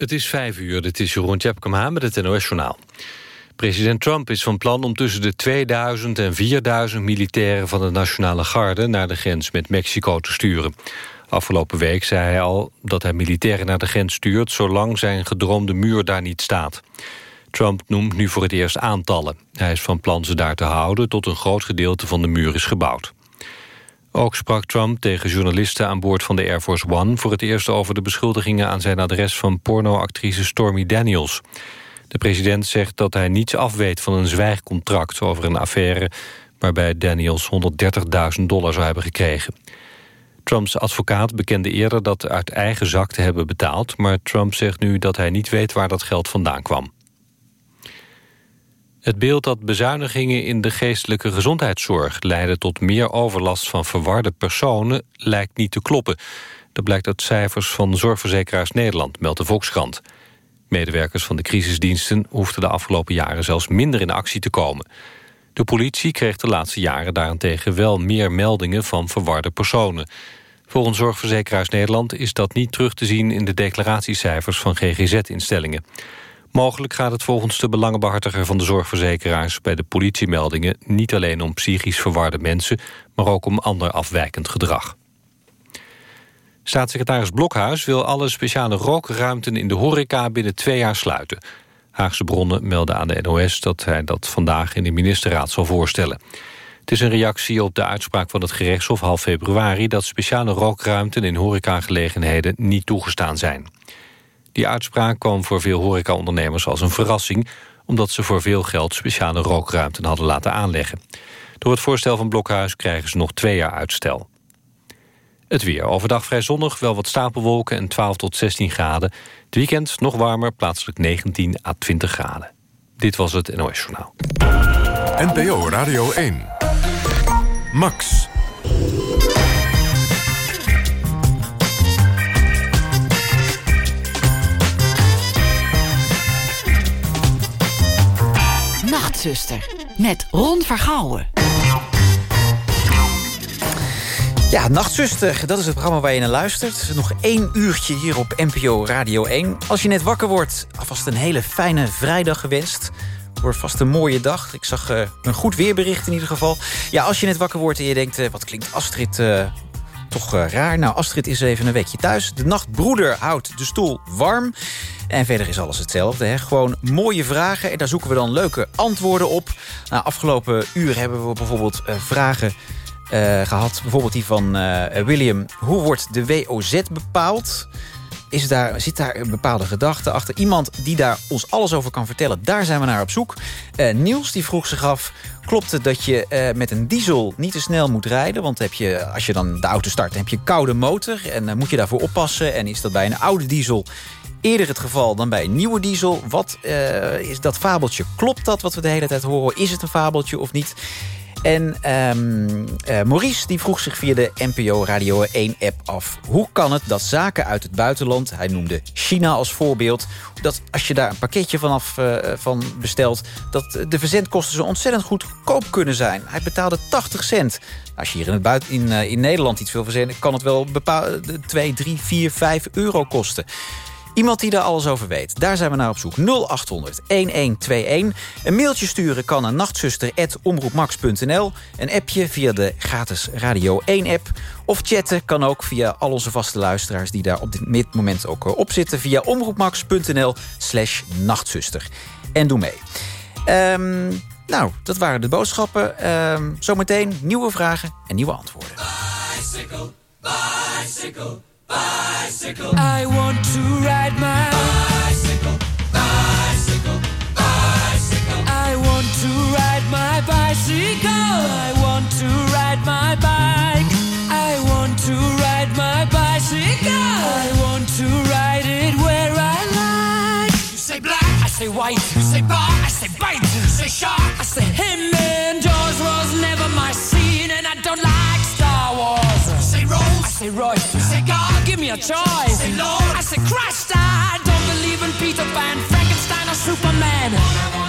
Het is vijf uur, dit is Jeroen Tjepkema met het NOS-journaal. President Trump is van plan om tussen de 2000 en 4000 militairen van de Nationale Garde naar de grens met Mexico te sturen. Afgelopen week zei hij al dat hij militairen naar de grens stuurt zolang zijn gedroomde muur daar niet staat. Trump noemt nu voor het eerst aantallen. Hij is van plan ze daar te houden tot een groot gedeelte van de muur is gebouwd. Ook sprak Trump tegen journalisten aan boord van de Air Force One... voor het eerst over de beschuldigingen aan zijn adres van pornoactrice Stormy Daniels. De president zegt dat hij niets afweet van een zwijgcontract over een affaire... waarbij Daniels 130.000 dollar zou hebben gekregen. Trumps advocaat bekende eerder dat uit eigen zak te hebben betaald... maar Trump zegt nu dat hij niet weet waar dat geld vandaan kwam. Het beeld dat bezuinigingen in de geestelijke gezondheidszorg... leiden tot meer overlast van verwarde personen lijkt niet te kloppen. Dat blijkt uit cijfers van Zorgverzekeraars Nederland, meldt de Volkskrant. Medewerkers van de crisisdiensten hoefden de afgelopen jaren zelfs minder in actie te komen. De politie kreeg de laatste jaren daarentegen wel meer meldingen van verwarde personen. Volgens Zorgverzekeraars Nederland is dat niet terug te zien in de declaratiecijfers van GGZ-instellingen. Mogelijk gaat het volgens de belangenbehartiger van de zorgverzekeraars... bij de politiemeldingen niet alleen om psychisch verwarde mensen... maar ook om ander afwijkend gedrag. Staatssecretaris Blokhuis wil alle speciale rookruimten in de horeca binnen twee jaar sluiten. Haagse bronnen melden aan de NOS dat hij dat vandaag in de ministerraad zal voorstellen. Het is een reactie op de uitspraak van het gerechtshof half februari... dat speciale rookruimten in horecagelegenheden niet toegestaan zijn. Die uitspraak kwam voor veel horecaondernemers als een verrassing... omdat ze voor veel geld speciale rookruimten hadden laten aanleggen. Door het voorstel van Blokhuis krijgen ze nog twee jaar uitstel. Het weer. Overdag vrij zonnig, wel wat stapelwolken en 12 tot 16 graden. Het weekend nog warmer, plaatselijk 19 à 20 graden. Dit was het NOS Journaal. NPO Radio 1. Max. Nachtzuster met Ron Vergouwen. Ja, Nachtzuster, dat is het programma waar je naar luistert. Nog één uurtje hier op NPO Radio 1. Als je net wakker wordt, alvast een hele fijne vrijdag gewenst. Wordt vast een mooie dag. Ik zag uh, een goed weerbericht in ieder geval. Ja, als je net wakker wordt en je denkt... Uh, wat klinkt Astrid uh, toch raar? Nou, Astrid is even een weekje thuis. De nachtbroeder houdt de stoel warm. En verder is alles hetzelfde. Hè? Gewoon mooie vragen en daar zoeken we dan leuke antwoorden op. Nou, afgelopen uur hebben we bijvoorbeeld vragen... Uh, gehad. Bijvoorbeeld die van William. Hoe wordt de WOZ bepaald? Is daar, zit daar een bepaalde gedachte achter? Iemand die daar ons alles over kan vertellen, daar zijn we naar op zoek. Uh, Niels die vroeg zich af, klopt het dat je met een diesel niet te snel moet rijden? Want heb je, als je dan de auto start, heb je koude motor... en moet je daarvoor oppassen. En is dat bij een oude diesel eerder het geval dan bij een nieuwe diesel? Wat is dat fabeltje? Klopt dat wat we de hele tijd horen? Is het een fabeltje of niet? En um, uh, Maurice die vroeg zich via de NPO Radio 1-app af... hoe kan het dat zaken uit het buitenland, hij noemde China als voorbeeld... dat als je daar een pakketje vanaf uh, van bestelt... dat de verzendkosten zo ontzettend goedkoop kunnen zijn. Hij betaalde 80 cent. Als je hier in, het buiten, in, uh, in Nederland iets wil verzenden... kan het wel 2, 3, 4, 5 euro kosten. Iemand die daar alles over weet. Daar zijn we naar op zoek. 0800 1121. Een mailtje sturen kan naar nachtzuster.omroepmax.nl. Een appje via de gratis Radio 1-app. Of chatten kan ook via al onze vaste luisteraars... die daar op dit moment ook eh, op zitten... via omroepmax.nl slash nachtzuster. En doe mee. Um, nou, dat waren de boodschappen. Um, zometeen nieuwe vragen en nieuwe antwoorden. Bicycle, bicycle. Bicycle. I want to ride my bicycle. Bicycle. Bicycle. I want to ride my bicycle. I want to ride my bike. I want to ride my bicycle. I want to ride it where I like. You say black, I say white. You say bar, I say bite. You say shark, I say him. And Jaws say Roy. Say God give me a choice. Say Lord. I say, Christ, I don't believe in Peter Pan, Frankenstein, or Superman.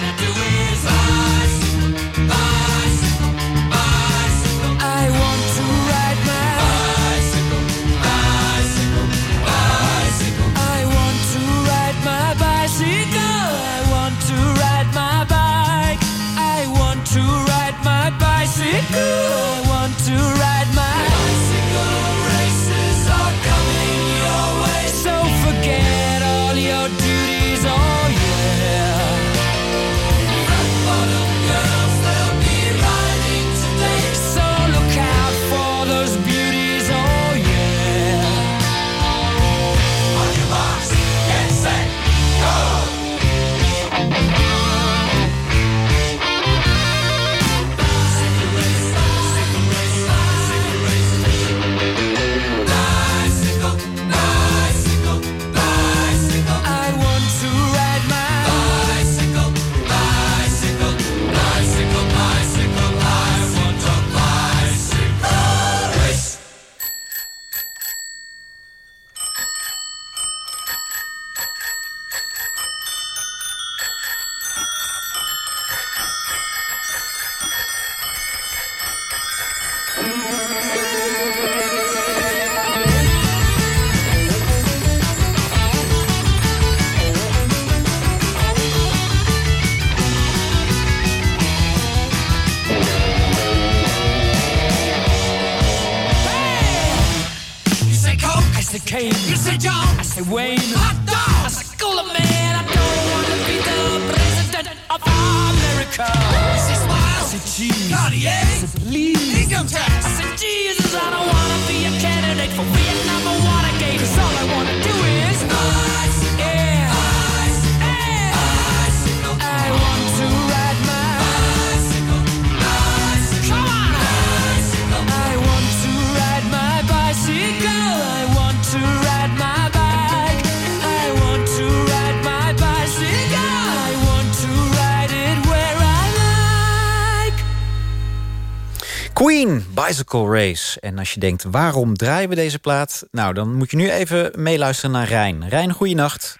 Bicycle Race. En als je denkt, waarom draaien we deze plaat? Nou, dan moet je nu even meeluisteren naar Rijn. Rijn, goeienacht.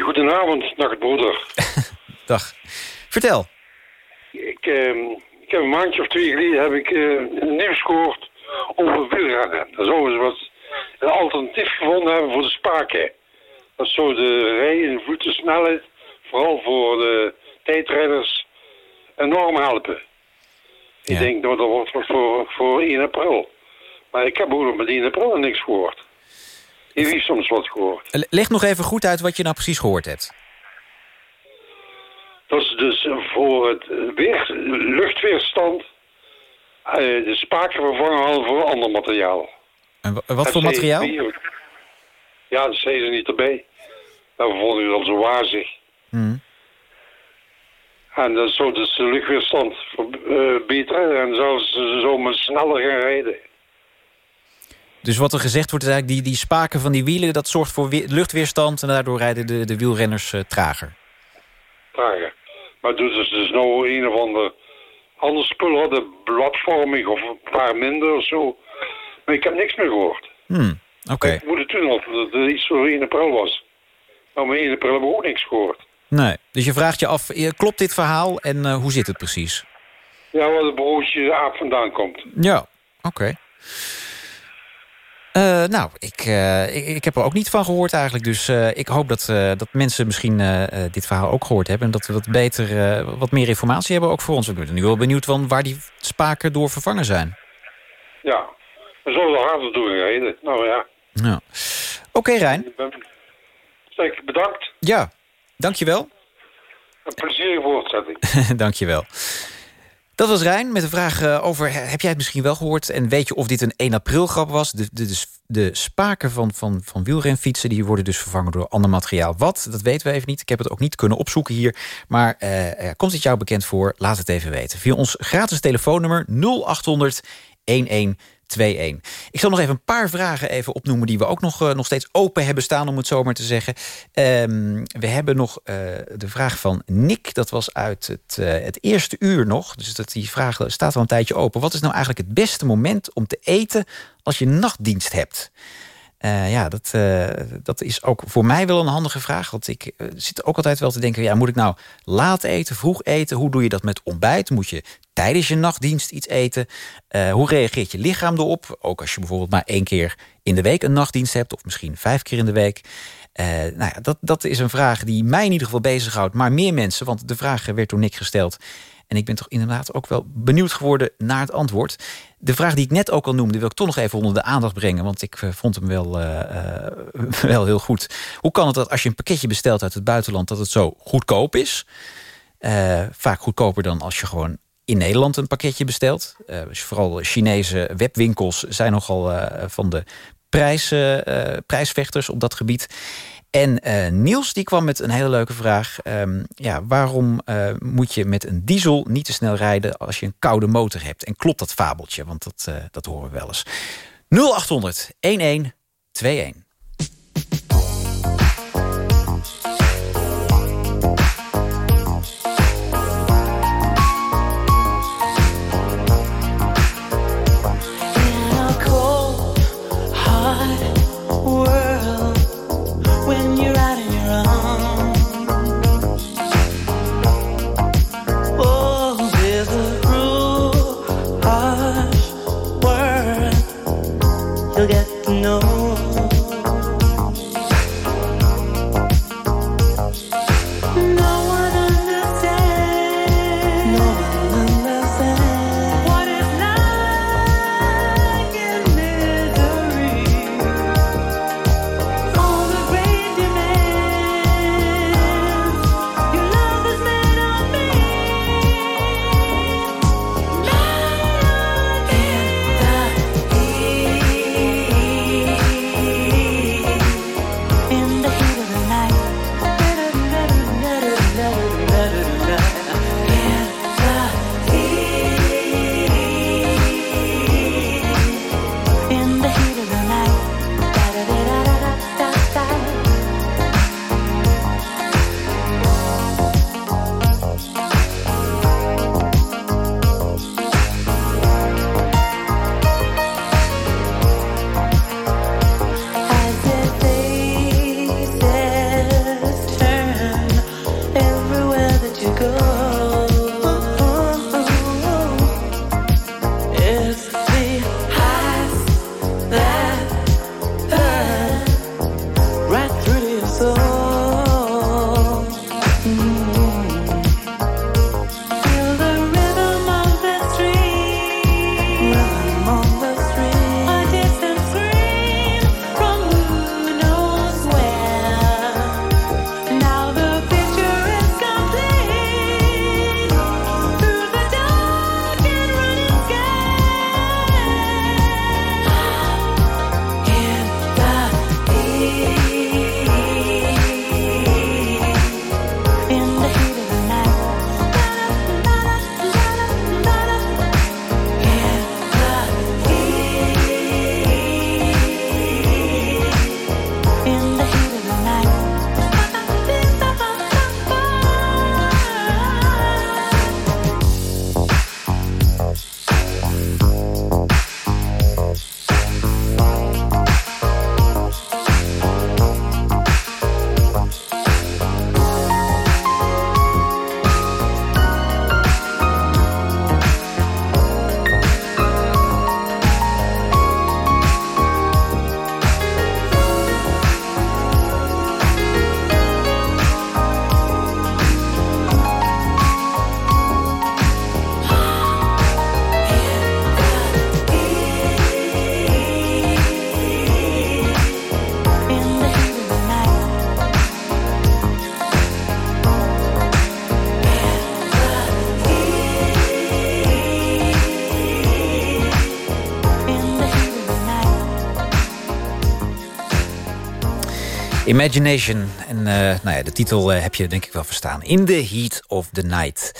Goedenavond, nachtbroeder. Dag. Vertel. Ik, ehm, ik heb een maandje of twee geleden heb ik eh, nieuws gehoord over wielrennen. Daar zouden ze wat een alternatief gevonden hebben voor de spaken. Dat zou de rij- en voetensnelheid, vooral voor de tijdrijders, enorm helpen. Ja. Ik denk dat wordt voor, voor 1 april. Maar ik heb ook met 1 april niks gehoord. Ik heb soms wat gehoord. Le- Leg nog even goed uit wat je nou precies gehoord hebt. Dat is dus voor het weer, luchtweerstand eh, de spaken vervangen hadden voor ander materiaal. En wa- wat Dat voor materiaal? Ja, dat zei ze niet erbij. Dat vonden we al zo wazig. Hmm. En dat zou dus de luchtweerstand verbeteren en zouden ze zomaar sneller gaan rijden. Dus wat er gezegd wordt is eigenlijk... die, die spaken van die wielen, dat zorgt voor we- luchtweerstand... en daardoor rijden de, de wielrenners eh, trager. Trager. Maar doet dus, dus nou een of ander ander spul hadden, bladvormig of een paar minder of zo. Maar ik heb niks meer gehoord. Hmm, Oké. Ik moet het toen al, dat het iets voor 1 april was. Nou, maar 1 april hebben we ook niks gehoord. Nee. Dus je vraagt je af, eh, klopt dit verhaal en eh, hoe zit het precies? Ja, waar het broodje aap vandaan komt. Ja, oké. Eh, nou, ik, ik, ik heb er ook niet van gehoord eigenlijk. Dus ik hoop dat, dat mensen misschien dit verhaal ook gehoord hebben. En dat we wat beter, wat meer informatie hebben ook voor ons. Ik ben nu wel benieuwd van waar die spaken door vervangen zijn. Ja, we zullen er harder rijden. Nou ja, Ja. Oké, Rijn. Zeg, bedankt. Ja, dankjewel. Een plezierige voortzetting. dankjewel. Dat was Rijn met de vraag eh, over... heb jij het misschien wel gehoord en weet je of dit een 1 april grap was? De, de, de, spaken van, van, van wielrenfietsen die worden dus vervangen door ander materiaal. Wat? Dat weten we even niet. Ik heb het ook niet kunnen opzoeken hier. Maar eh, komt het jou bekend voor? Laat het even weten. Via ons gratis telefoonnummer 0800 1121. Ik zal nog even een paar vragen even opnoemen... die we ook nog, eh, nog steeds open hebben staan, om het zo maar te zeggen. Ehm, we hebben nog eh, de vraag van Nick. Dat was uit het, eh, het eerste uur nog. Dus dat, die vraag staat al een tijdje open. Wat is nou eigenlijk het beste moment om te eten... als je nachtdienst hebt? Eh, ja, dat, eh, dat is ook voor mij wel een handige vraag. Want ik eh, zit ook altijd wel te denken... Ja, moet ik nou laat eten, vroeg eten? Hoe doe je dat met ontbijt? Moet je tijdens je nachtdienst iets eten? Hoe reageert je lichaam erop? Ook als je bijvoorbeeld maar één keer in de week een nachtdienst hebt... of misschien vijf keer in de week. Nou ja, dat, dat is een vraag die mij in ieder geval bezighoudt. Maar meer mensen, want de vraag werd door Nick gesteld... En ik ben toch inderdaad ook wel benieuwd geworden naar het antwoord. De vraag die ik net ook al noemde, wil ik toch nog even onder de aandacht brengen. Want ik eh, vond hem wel, eh, eh, wel heel goed. Hoe kan het dat als je een pakketje bestelt uit het buitenland... dat het zo goedkoop is? Vaak goedkoper dan als je gewoon in Nederland een pakketje bestelt. Dus vooral Chinese webwinkels zijn nogal van de prijs, prijsvechters op dat gebied. En eh, Niels die kwam met een hele leuke vraag. Ehm, ja, waarom eh, moet je met een diesel niet te snel rijden als je een koude motor hebt? En klopt dat fabeltje? Want dat, eh, dat horen we wel eens. 0800 1121. Imagination. En eh, nou ja, de titel eh, heb je denk ik wel verstaan. In the Heat of the Night.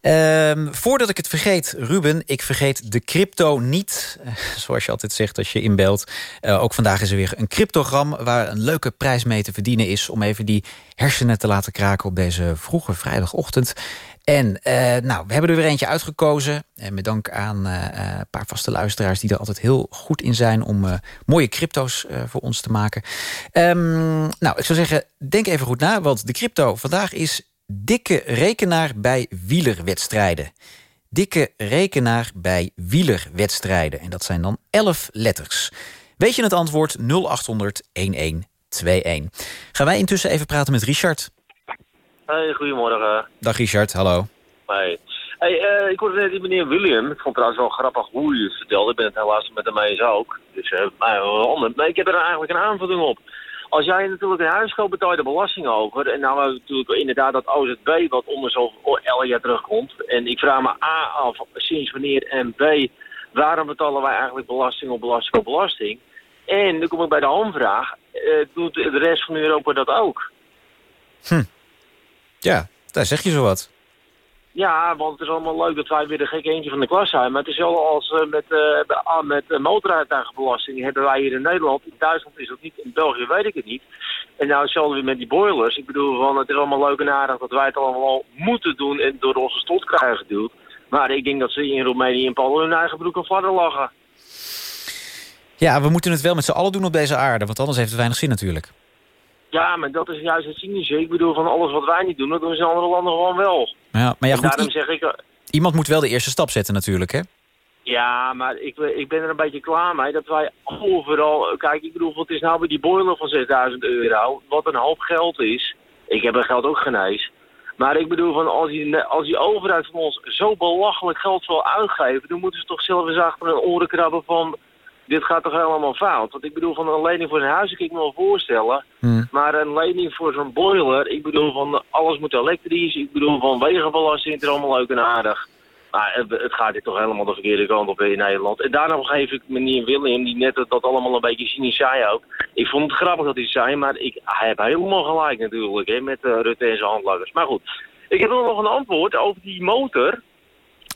Ehm, voordat ik het vergeet, Ruben, ik vergeet de crypto niet. Eh, zoals je altijd zegt als je inbelt. Ook vandaag is er weer een cryptogram... waar een leuke prijs mee te verdienen is... om even die hersenen te laten kraken op deze vroege vrijdagochtend. En eh, nou, we hebben er weer eentje uitgekozen. En met dank aan eh, een paar vaste luisteraars... die er altijd heel goed in zijn om eh, mooie crypto's eh, voor ons te maken. Ehm, nou, ik zou zeggen, denk even goed na. Want de crypto vandaag is dikke rekenaar bij wielerwedstrijden. Dikke rekenaar bij wielerwedstrijden. En dat zijn dan 11 letters. Weet je het antwoord 0800 1121. Gaan wij intussen even praten met Richard. Hey, goedemorgen. Dag Richard, hallo. Hey. Hey, eh, ik hoorde net die meneer William. Ik vond het trouwens wel grappig hoe je het vertelde. Ik ben het helaas met hem eens ook. Dus uh, maar, ander. Maar ik heb er eigenlijk een aanvulling op. Als jij natuurlijk een huis koopt, betaal je de belasting over. En nou hebben we natuurlijk inderdaad dat OZB wat onder zo'n elk jaar terugkomt. En ik vraag me A af sinds wanneer en B waarom betalen wij eigenlijk belasting op belasting op belasting. En dan kom ik bij de hamvraag. eh, doet de rest van Europa dat ook? Ja, daar zeg je zo wat. Ja, want het is allemaal leuk dat wij weer de gekke eentje van de klas zijn. Maar het is wel als eh, met, met uh, motorrijtuigenbelasting hebben wij hier in Nederland. In Duitsland is dat niet, in België weet ik het niet. En nou hetzelfde weer met die boilers. Ik bedoel, van, het is allemaal leuk en aardig dat wij het allemaal al moeten doen en door onze stot krijgen geduwd. Maar ik denk dat ze in Roemenië en Polen hun eigen broek en lachen. Ja, we moeten het wel met z'n allen doen op deze aarde. Want anders heeft het weinig zin natuurlijk. Ja, maar dat is juist het cynische. Ik bedoel, van alles wat wij niet doen, dat doen ze in andere landen gewoon wel. Ja, maar ja, goed, daarom zeg ik... eh, iemand moet wel de eerste stap zetten natuurlijk, hè? Ja, maar ik, ik ben er een beetje klaar mee dat wij overal... Kijk, ik bedoel, wat is nou bij die boiler van 6000 euro? Wat een hoop geld is. Ik heb er geld ook geen eens. Maar ik bedoel, van als, die, als die overheid van ons zo belachelijk geld wil uitgeven... dan moeten ze toch zelf eens achter hun oren krabben van... Dit gaat toch helemaal fout? Want ik bedoel, van een lening voor een huis kan ik me wel voorstellen. Hmm. Maar een lening voor zo'n boiler, ik bedoel, van alles moet elektrisch. Ik bedoel, van wegenbelasting, het is allemaal leuk en aardig. Maar het, het gaat hier toch helemaal de verkeerde kant op in Nederland. En daarna geef ik meneer Willem, die net dat, allemaal een beetje cynisch zei ook. Ik vond het grappig dat hij zei, maar ik, hij heeft helemaal gelijk natuurlijk, hè, met eh, Rutte en zijn handlangers. Maar goed, ik heb nog een antwoord over die motor.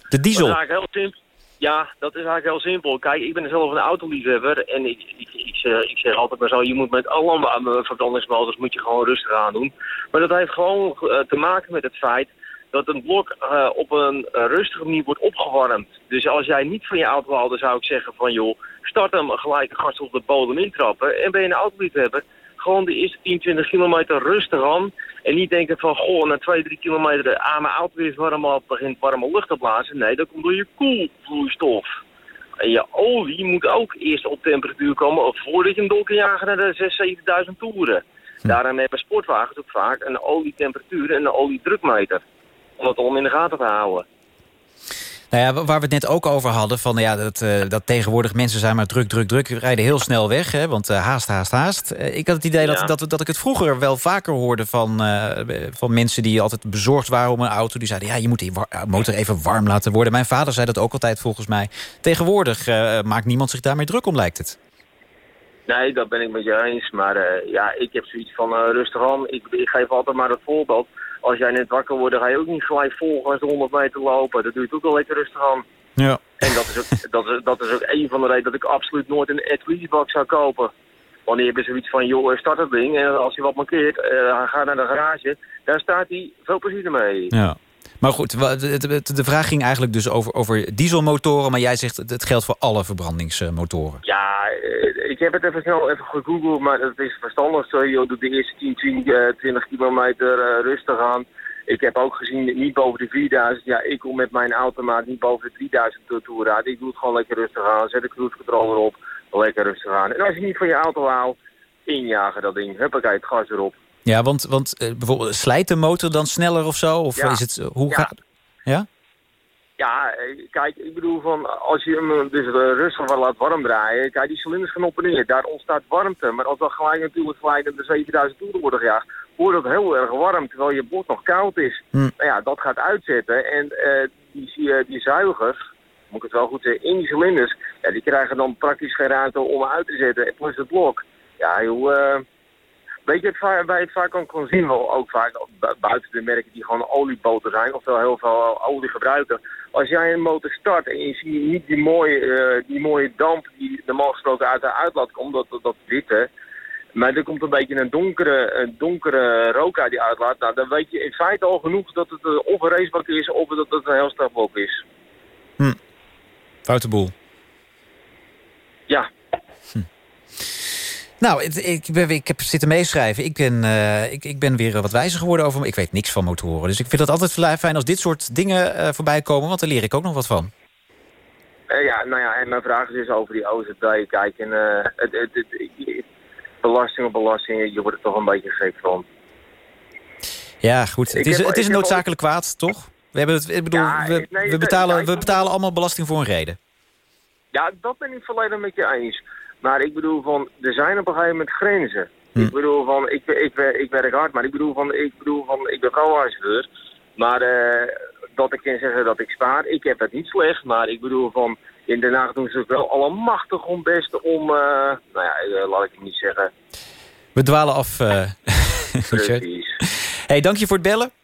De diesel. heel simpel. Ja, dat is eigenlijk heel simpel. Kijk, ik ben zelf een autoliefhebber en ik, ik, ik, zeg, ik zeg altijd maar zo, je moet met alle verbrandingsmotors moet je gewoon rustig aan doen. Maar dat heeft gewoon eh, te maken met het feit dat een blok eh, op een eh, rustige manier wordt opgewarmd. Dus als jij niet van je auto houdt, zou ik zeggen van joh, start hem gelijk een gast op de bodem intrappen. En ben je een autoliefhebber, gewoon de eerste 10, 20 kilometer rustig aan. En niet denken van, goh, na 2, 3 kilometer aan mijn auto weer warm op, begint warme lucht te blazen. Nee, dat komt door je koelvloeistof. En je olie moet ook eerst op temperatuur komen voordat je hem door kan jagen naar de 6.000, 7.000 toeren. Daarom hebben sportwagens ook vaak een olietemperatuur en een oliedrukmeter. Om het allemaal in de gaten te houden. Nou ja, waar we het net ook over hadden... Van, ja, dat, eh, dat tegenwoordig mensen zijn maar druk, druk, druk... rijden heel snel weg, hè, want eh, haast, haast, haast. Eh, ik had het idee dat, Ja. dat, dat ik het vroeger wel vaker hoorde... Van, van mensen die altijd bezorgd waren om een auto. Die zeiden, ja, je moet die motor even warm laten worden. Mijn vader zei dat ook altijd volgens mij. Tegenwoordig maakt niemand zich daarmee druk om, lijkt het. Nee, dat ben ik met je eens. Maar ja, ik heb zoiets van rustig aan. Ik, ik geef altijd maar het voorbeeld. Als jij net wakker wordt, dan ga je ook niet gelijk volgens de 100 meter lopen. Dat doe je ook wel lekker rustig aan. Ja. En dat is, ook, dat, is, dat is ook een van de redenen dat ik absoluut nooit een Edwiesbak zou kopen. Wanneer je zoiets van, joh, start het ding. En als je wat mankeert, eh, ga naar de garage. Daar staat hij veel plezier mee. Ja. Maar goed, de, vraag ging eigenlijk dus over, over dieselmotoren... maar jij zegt het, geldt voor alle verbrandingsmotoren. Ja, eh, ik heb het even snel even gegoogeld, maar het is verstandig zo. Je doet de eerste 10, 20, eh, 20 kilometer eh, rustig aan. Ik heb ook gezien, niet boven de 4000. Ja, ik kom met mijn automaat niet boven de 3000 toe- rijden. Ik doe het gewoon lekker rustig aan. Zet de cruise control erop. Lekker rustig aan. En als je niet van je auto houdt, injagen dat ding. Huppakee, het gas erop. Ja, want, want eh, bijvoorbeeld slijt de motor dan sneller of zo? Of Ja. is het, eh, hoe Ja. gaat Ja? Ja, eh, kijk, ik bedoel van, als je hem dus rustig wat laat warm draaien, kijk, die cilinders gaan op en neer, daar ontstaat warmte. Maar als dat gelijk natuurlijk gelijk naar de 7000 toeren worden gejaagd, wordt het heel erg warm, terwijl je blok nog koud is. Hm. Nou ja, dat gaat uitzetten en die, eh, die zuigers, moet ik het wel goed zeggen, in die cilinders, ja, die krijgen dan praktisch geen ruimte om uit te zetten. En plus het blok, ja joh, Weet je, het, je het vaak kan zien, wel ook vaak bu- buiten de merken die gewoon olieboten zijn, of wel heel veel olie gebruiken. Als jij een motor start en je ziet niet die mooie, eh, die mooie damp die normaal gesproken uit de uitlaat komt, dat, dat, dat witte, maar er komt een beetje een donkere, een donkere rook uit die uitlaat, nou, dan weet je in feite al genoeg dat het eh, of een racebak is of dat het een heel stapblok is. Foute boel. Ja, Nou, het- ik, ben, ik heb zitten meeschrijven. Ik ben, eh, ik, ik ben weer wat wijzer geworden over... Ik weet niks van motoren. Dus ik vind het altijd fijn als dit soort dingen eh, voorbij komen. Want daar leer ik ook nog wat van. Eh, ja, nou ja, en mijn vraag is dus over die OZB. Kijk, en, eh, het, het, belasting op belasting, je wordt er toch een beetje gek van. Ja, goed. Het is, heb- het is een heb noodzakelijk kwaad, toch? We, hebben het, ik bedoel, Ja, we, nee, we, betalen, we betalen allemaal belasting voor een reden. Ja, dat ben ik volledig met je eens. Maar ik bedoel van, er zijn op een gegeven moment grenzen. Hm. Ik bedoel van, ik, ik, ik werk hard, maar ik bedoel van, ik bedoel van, ik ben vrouwenhuisdeur. Maar eh, dat ik kan zeggen dat ik spaar, ik heb het niet slecht. Maar ik bedoel van, in Den Haag doen ze het wel allemachtig om best om, eh, nou ja, eh, laat ik het niet zeggen. We dwalen af. Precies. hey, dank je voor het bellen.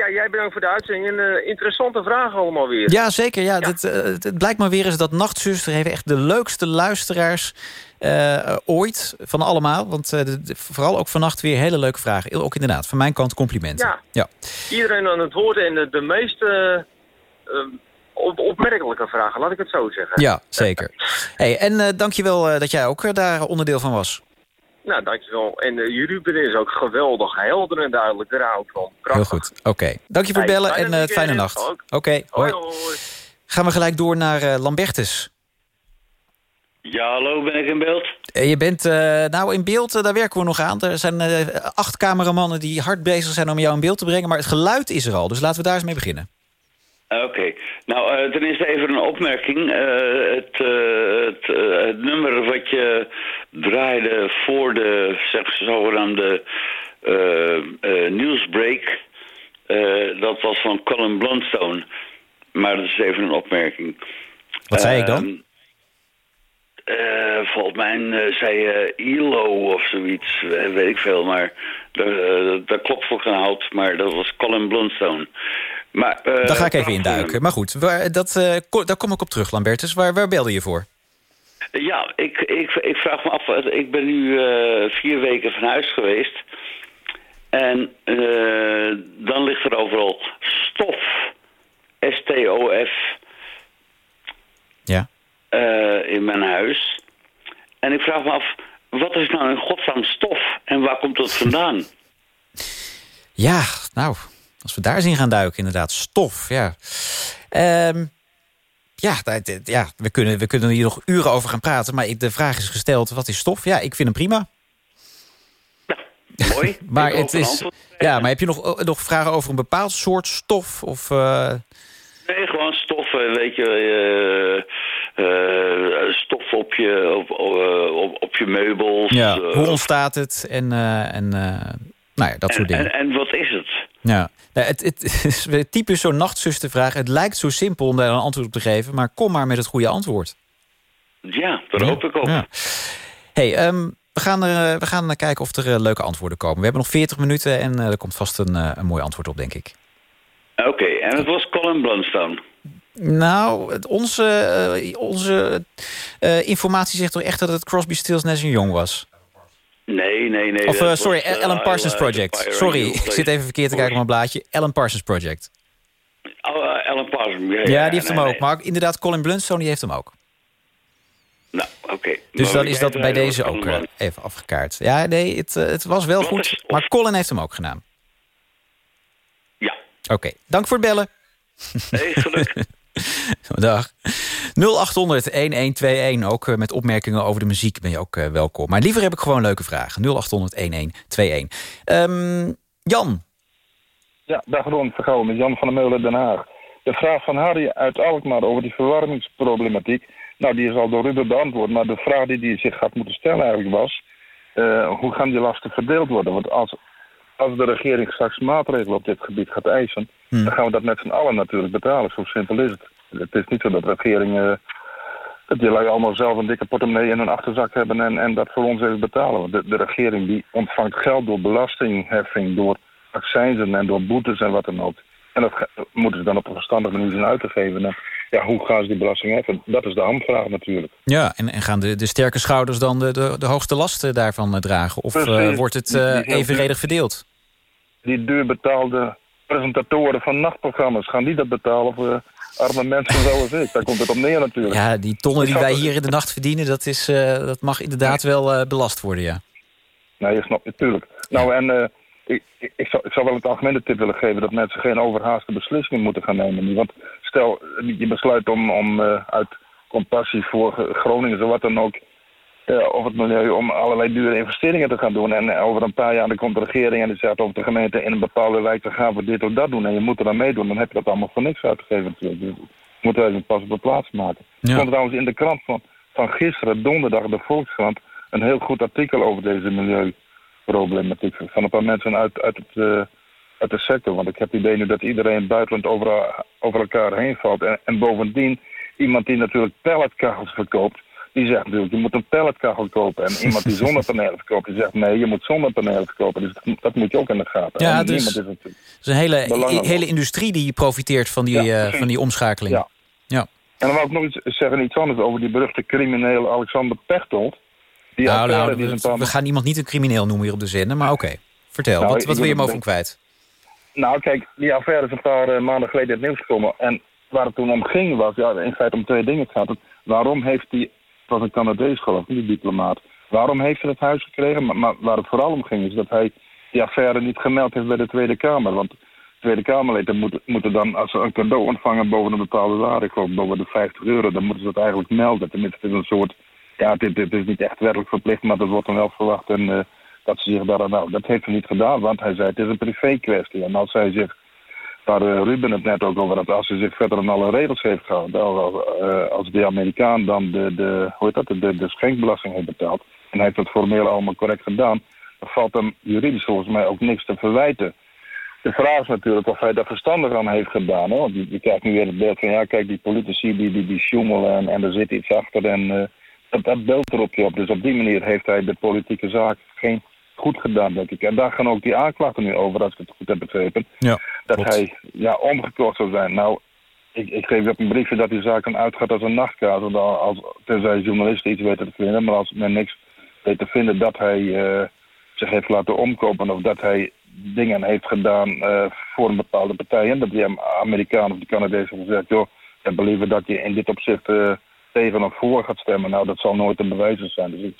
Ja, jij bedankt voor de uitzending. En eh, interessante vragen allemaal weer. Ja, zeker. Ja, Het, eh, het, het blijkt maar weer eens dat Nachtzuster heeft echt de leukste luisteraars eh, ooit van allemaal. Want de- vooral ook vannacht weer hele leuke vragen. Ook inderdaad, van mijn kant complimenten. Ja. ja. Iedereen aan het woord en de, de meest op, opmerkelijke vragen, laat ik het zo zeggen. Ja, zeker. Hey, en dankjewel dat jij ook daar onderdeel van was. Nou, dankjewel. En uh, jullie is ook geweldig, helder en duidelijk. Daar hou ik van. Prachtig. Heel goed. Oké. Okay. Dank je voor het bellen hey, en uh, fijne nacht. Oké, okay, hoi. hoi. hoi. Gaan we gelijk door naar uh, Lambertus. Ja, hallo, ben ik in beeld? Je bent uh, nou in beeld, daar werken we nog aan. Er zijn uh, acht cameramannen die hard bezig zijn om jou in beeld te brengen. Maar het geluid is er al, dus laten we daar eens mee beginnen. Oké. Okay. Nou, uh, ten eerste even een opmerking. Uh, het, uh, het, het, nummer wat je draaide voor de zeg, zogenaamde nieuwsbreak... dat was van Colin Blunstone. Maar dat is even een opmerking. Wat zei ik dan? Uh, volgens mij zei je ILO of zoiets, weet ik veel. Maar daar klopt voor hout, maar dat was Colin Blunstone. Maar, daar ga ik even induiken. Maar goed, waar, dat, daar kom ik op terug, Lambertus. Waar, waar belde je voor? Ja, ik, ik, ik vraag me af. Ik ben nu vier weken van huis geweest. En dan ligt er overal stof. S-T-O-F. Ja. In mijn huis. En ik vraag me af, wat is nou in godsnaam stof en waar komt dat vandaan? Ja, nou, als we daar in gaan duiken, inderdaad. Stof, ja. Um, ja, ja we, kunnen, we kunnen hier nog uren over gaan praten... maar de vraag is gesteld, wat is stof? Ja, ik vind hem prima. Mooi. maar, het is, ja, maar heb je nog, nog vragen over een bepaald soort stof? Of, uh... Nee, gewoon stoffen, weet je... Uh, uh, stof op je, op, op, op je meubels. Ja, uh, hoe ontstaat het en, uh, en nou ja, dat en, soort dingen. En, en wat is? Ja, nou, het, het is typisch zo'n nachtzustervraag. Het lijkt zo simpel om daar een antwoord op te geven... maar kom maar met het goede antwoord. Ja, daar hoop ik op. Ja. hey, um, we, gaan, uh, we gaan kijken of er uh, leuke antwoorden komen. We hebben nog 40 minuten en uh, er komt vast een, een mooi antwoord op, denk ik. Oké, okay, en het was Colin Blunstone. Nou, het, onze, onze uh, informatie zegt toch echt dat het Crosby, Stills, Nash Young was? Nee, nee, nee. Of, uh, sorry, was, Alan Parsons Project. Sorry, ik zit even verkeerd te kijken op mijn blaadje. Alan Parsons Project. Oh, Alan Parsons, ja, ja, ja die heeft nee, hem ook. Nee. Maar inderdaad, Colin Blunstone, die heeft hem ook. Nou, oké. Okay. Dus dan is dat bij deze ook uh, even afgekaart. Ja, nee, het, uh, het was wel Wat goed. Is, maar Colin heeft hem ook gedaan. Ja. Oké, okay. dank voor het bellen. Hey, geluk. Dag. 0800-1121. Ook uh, met opmerkingen over de muziek ben je ook uh, welkom. Maar liever heb ik gewoon leuke vragen. 0800-1121. Um, Jan. Ja, dag Ron Vergouwen met Jan van der Meulen Den Haag. De vraag van Harry uit Alkmaar over die verwarmingsproblematiek. Nou, die is al door Ruben beantwoord. Maar de vraag die hij zich had moeten stellen eigenlijk was... Uh, hoe gaan die lasten verdeeld worden? Want als, als de regering straks maatregelen op dit gebied gaat eisen... Hmm. dan gaan we dat met z'n allen natuurlijk betalen. Zo simpel is het. Het is niet zo dat de regering uh, dat die lui allemaal zelf een dikke portemonnee in hun achterzak hebben en, en dat voor ons even betalen. Want de, de regering die ontvangt geld door belastingheffing, door accijnzen en door boetes en wat dan ook. En dat moeten ze dan op een verstandige manier zien uit te geven. En, ja, hoe gaan ze die belasting heffen? Dat is de hamvraag natuurlijk. Ja, en, en gaan de, de sterke schouders dan de, de, de hoogste lasten daarvan eh, dragen? Of eh, wordt het Die- eh, die evenredig verdeeld? Die duurbetaalde presentatoren van nachtprogramma's, gaan die dat betalen voor arme mensen zoals ik? Daar komt het op neer natuurlijk. Ja, die tonnen die wij hier in de nacht verdienen... dat, is, eh, dat mag inderdaad wel eh, belast worden, ja. Nee, je snapt natuurlijk. Nou, en eh, ik, ik, ik, zou, ik zou wel het algemene tip willen geven... dat mensen geen overhaaste beslissingen moeten gaan nemen. Want stel, je besluit om, om uit compassie voor Groningen... of wat dan ook, of het milieu... om allerlei dure investeringen te gaan doen. En eh, over een paar jaar dan komt de regering en die zegt... over de gemeente in een bepaalde wijk... dan gaan we dit of dat doen en je moet er dan meedoen. Dan heb je dat allemaal voor niks uitgegeven natuurlijk. Dus je moet er even pas op de plaats maken. Ja. Ik vond trouwens in de krant van, van gisteren, donderdag, de Volkskrant... een heel goed artikel over deze milieu problematiek van een paar mensen uit, uit, het, eh, uit de sector. Want ik heb het idee nu dat iedereen in het buitenland over, over elkaar heen valt. En, en bovendien, iemand die natuurlijk pelletkachels verkoopt... die zegt natuurlijk, je moet een pelletkachel kopen. En iemand die zonnepanelen verkoopt, die zegt... nee, je moet zonnepanelen verkopen. Dus dat, dat moet je ook in de gaten. Ja, dus- is. Het is een hele, hele industrie die profiteert van die, Ja, eh, van die omschakeling. Ja. Ja. En dan wou ik nog iets zeggen, iets anders over die beruchte crimineel Alexander Pechtold. Die Nou, nou, die we, gaan iemand niet een crimineel noemen hier op de zender, maar oké. Vertel, Nou, wat, wat wil je hem over kwijt? Nou, kijk, die affaire is een paar eh, maanden geleden in het nieuws gekomen. En waar het toen om ging was, ja, in feite om twee dingen gaat het. Waarom heeft die, was een Canadees geloof ik, die diplomaat. Waarom heeft hij het huis gekregen? Maar, maar waar het vooral om ging is dat hij die affaire niet gemeld heeft bij de Tweede Kamer. Want Tweede Kamerleden moeten, moeten dan, als ze een cadeau ontvangen boven een bepaalde waarde, ik geloof boven de 50 euro, dan moeten ze dat eigenlijk melden. Tenminste, het is een soort, ja, dit, dit is niet echt wettelijk verplicht, maar dat wordt dan wel verwacht. En eh, dat ze zich daar, nou, dat heeft hij niet gedaan, want hij zei het is een privé kwestie. En als hij zich, waar eh, Ruben het net ook over had, als hij zich verder aan alle regels heeft gehouden, als, eh, als de Amerikaan dan de, de, hoe heet dat, de, de schenkbelasting heeft betaald, en hij heeft dat formeel allemaal correct gedaan, dan valt hem juridisch volgens mij ook niks te verwijten. De vraag is natuurlijk of hij daar verstandig aan heeft gedaan. Hè? Want je, krijgt nu weer het beeld van, ja, kijk, die politici die, die, die sjoemelen en, en er zit iets achter. En eh, dat, dat beeld erop je op. Dus op die manier heeft hij de politieke zaak geen goed gedaan, denk ik. En daar gaan ook die aanklachten nu over, als ik het goed heb begrepen. Ja, dat klopt. hij ja, omgekocht zou zijn. Nou, ik, ik geef op een briefje dat die zaak dan uitgaat als een nachtkaart. Als, tenzij journalisten iets weten te vinden. Maar als men niks weet te vinden dat hij eh, zich heeft laten omkopen... of dat hij dingen heeft gedaan eh, voor een bepaalde partij... en dat die Amerikaan of de Canadees hebben gezegd... joh, we believen dat je in dit opzicht eh, tegen of voor gaat stemmen. Nou, dat zal nooit te bewijzen zijn. Dus ik,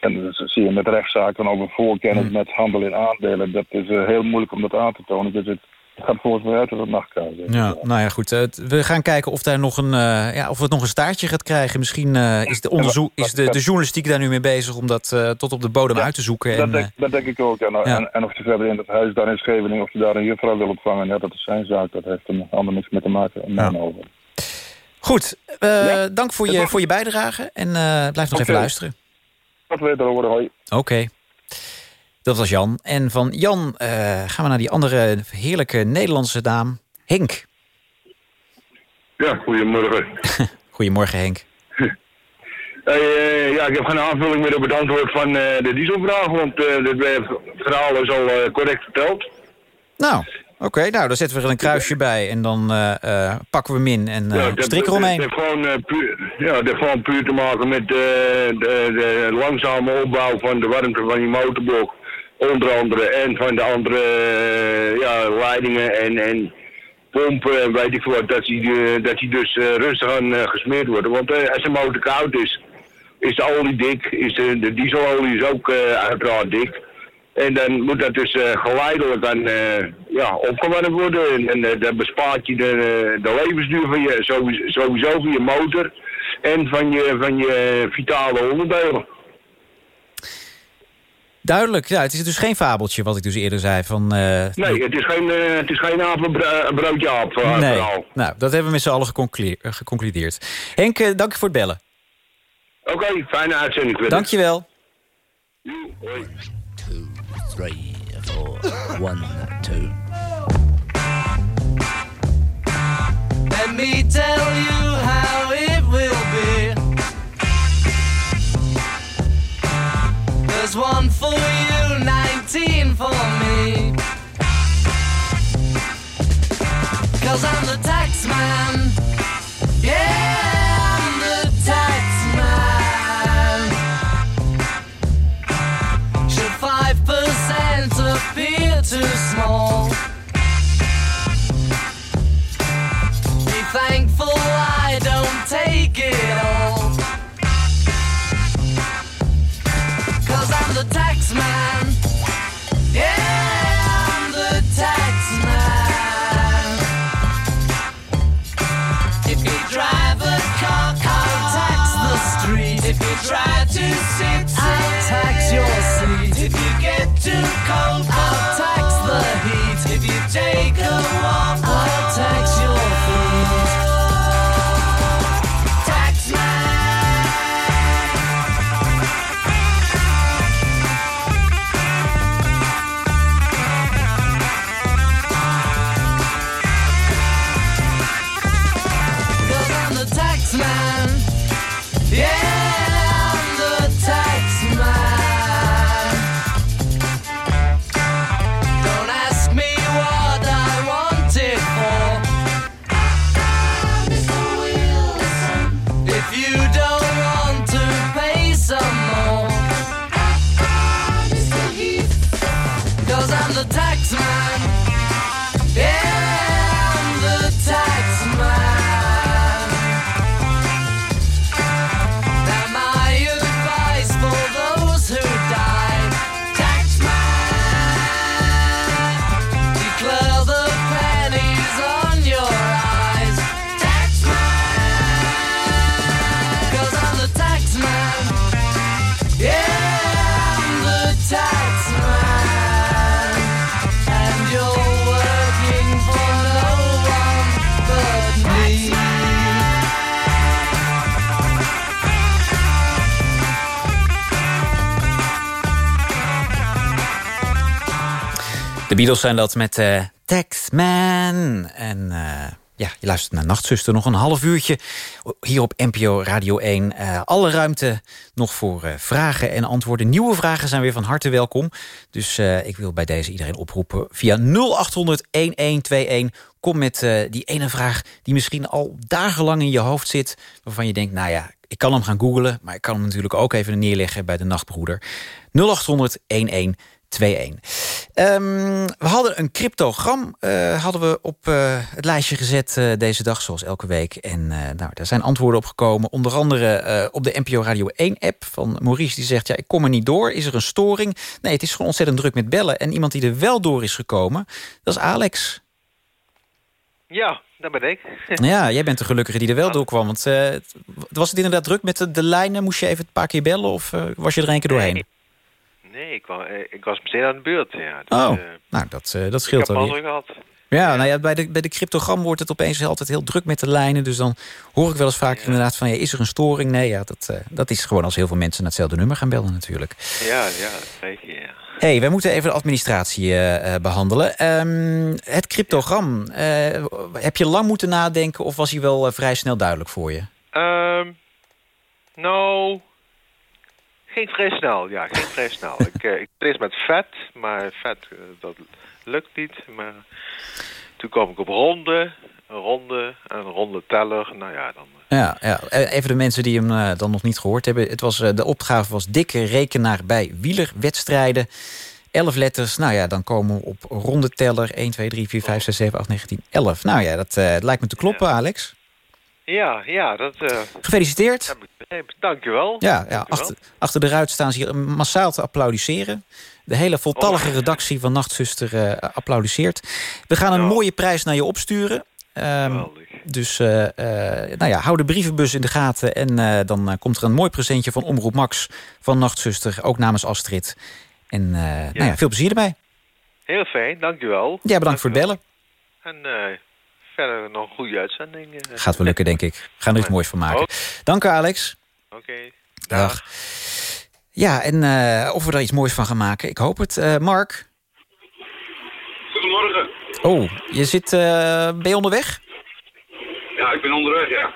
en dat zie je met rechtszaken over voorkennis met handel in aandelen. Dat is eh, heel moeilijk om dat aan te tonen. Dus het, het gaat volgens mij uit als een nachtkaart. Ja, nou ja, goed. eh, het- we gaan kijken of, daar nog een, eh, ja, of het nog een staartje gaat krijgen. Misschien is, de, onderzoek, is de, de journalistiek daar nu mee bezig... om dat tot op de bodem uit te zoeken. Dat, En, denk, dat denk ik ook. En, Ja. en, en of je verder in het huis daar in Scheveningen... of je daar een juffrouw wil ontvangen, ja, dat is zijn zaak. Dat heeft er ander niks mee te maken. In mijn ogen. goed, dank voor je, voor je bijdrage. En blijf nog even luisteren. Wat weet er horen, hoi. Oké. Dat was Jan. En van Jan eh, gaan we naar die andere heerlijke Nederlandse naam. Henk. Ja, goedemorgen. Goedemorgen, Henk. Hey, eh, ja, ik heb geen aanvulling meer op het antwoord van eh, de dieselvraag, want het eh, verhaal is al correct verteld. Nou, oké. nou, dan zetten we er een kruisje bij. En dan eh, eh, pakken we hem in en eh Ja, dat- strik dat- eromheen. Heeft gewoon, puur, ja, het heeft gewoon puur te maken met de, de langzame opbouw van de warmte van je motorblok. Onder andere. En van de andere ja, leidingen en, en pompen en weet ik wat. Dat die, dat die dus rustig aan gesmeerd worden. Want als de motor koud is, is de olie dik. Is de, de dieselolie is ook uiteraard dik. En dan moet dat dus geleidelijk aan ja, opgewarmd worden. En, en eh, dan bespaart je de, eh, de levensduur van je, sowieso, sowieso van je motor en van je, van je vitale onderdelen. Duidelijk. Ja, het is dus geen fabeltje wat ik dus eerder zei. Van, eh, Nee, het is geen, eh, het is geen broodje aap nee. verhaal. Nou, dat hebben we met z'n allen geconclu- geconcludeerd. Henk, dank je voor het bellen. Oké, fijne uitzending. Dank je wel. Three, or one, two. Let me tell you how it will be. There's one for you, 19 for me. Cause I'm the tax man. Yeah! Too small? Beatles zijn dat met eh Taxman. En eh, ja, je luistert naar Nachtzuster nog een half uurtje. Hier op NPO Radio 1. Eh, alle ruimte nog voor vragen en antwoorden. Nieuwe vragen zijn weer van harte welkom. Dus ik wil bij deze iedereen oproepen via 0800-1121. Kom met die ene vraag die misschien al dagenlang in je hoofd zit. Waarvan je denkt, nou ja, ik kan hem gaan googlen. Maar ik kan hem natuurlijk ook even neerleggen bij de nachtbroeder. 0800 1121. 2-1. Ehm, we hadden een cryptogram eh, hadden we op eh, het lijstje gezet eh, deze dag, zoals elke week. En nou, daar zijn antwoorden op gekomen. Onder andere op de NPO Radio 1-app van Maurice. Die zegt, ja, ik kom er niet door. Is er een storing? Nee, het is gewoon ontzettend druk met bellen. En iemand die er wel door is gekomen, dat is Alex. Ja, dat ben ik. ja, jij bent de gelukkige die er wel door kwam. Want was het inderdaad druk met de, de lijnen? Moest je even een paar keer bellen of was je er een keer doorheen? Nee, ik, wou, eh, ik was meteen aan de beurt. Ja. Dus, oh, eh, nou, dat, eh, dat ik scheelt heb alweer. mazzel gehad. Ja, nou ja, bij de, bij de cryptogram wordt het opeens altijd heel druk met de lijnen. Dus dan hoor ik wel eens vaak inderdaad van... Ja, is er een storing? Nee, ja, dat, eh, dat is gewoon als heel veel mensen naar hetzelfde nummer gaan bellen natuurlijk. Ja, ja, dat weet je, ja. hey, wij moeten even de administratie eh, eh, behandelen. Ehm, het cryptogram, eh, heb je lang moeten nadenken... of was hij wel vrij snel duidelijk voor je? Ehm, nou, ging vrij snel, ja, ging vrij snel. ik, eh, ik trace met vet, maar vet, eh, dat lukt niet. Maar toen kwam ik op ronde, ronde en ronde teller. Nou ja, dan... Ja, ja, eh, even de mensen die hem eh, dan nog niet gehoord hebben. Het was, eh, de opgave was dikke rekenaar bij wielerwedstrijden. 11 letters, nou ja, dan komen we op rondeteller. 1, 2, 3, 4, 5, 6, 7, 8, 9, 10, 11. Nou ja, dat eh, lijkt me te kloppen, Alex. Ja, ja, dat... eh, Gefeliciteerd. Dankjewel. Ja, ja Dankjewel. achter, achter de ruit staan ze hier massaal te applaudisseren. De hele voltallige redactie van Nachtzuster eh applaudisseert. We gaan een mooie prijs naar je opsturen. Ehm, dus eh, nou ja, hou de brievenbus in de gaten. En dan komt er een mooi presentje van Omroep Max van Nachtzuster. Ook namens Astrid. En Nou ja, veel plezier erbij. Heel fijn, dankjewel. Ja, bedankt voor het bellen. En verder nog een goede uitzending. eh. Gaat wel lukken, denk ik. We gaan er iets moois van maken. Dank u, Alex. Oké. Dag. Ja, en eh, of we er iets moois van gaan maken. Ik hoop het. Eh, Mark? Goedemorgen. Oh, je zit... eh, ben je onderweg? Ja, ik ben onderweg, ja.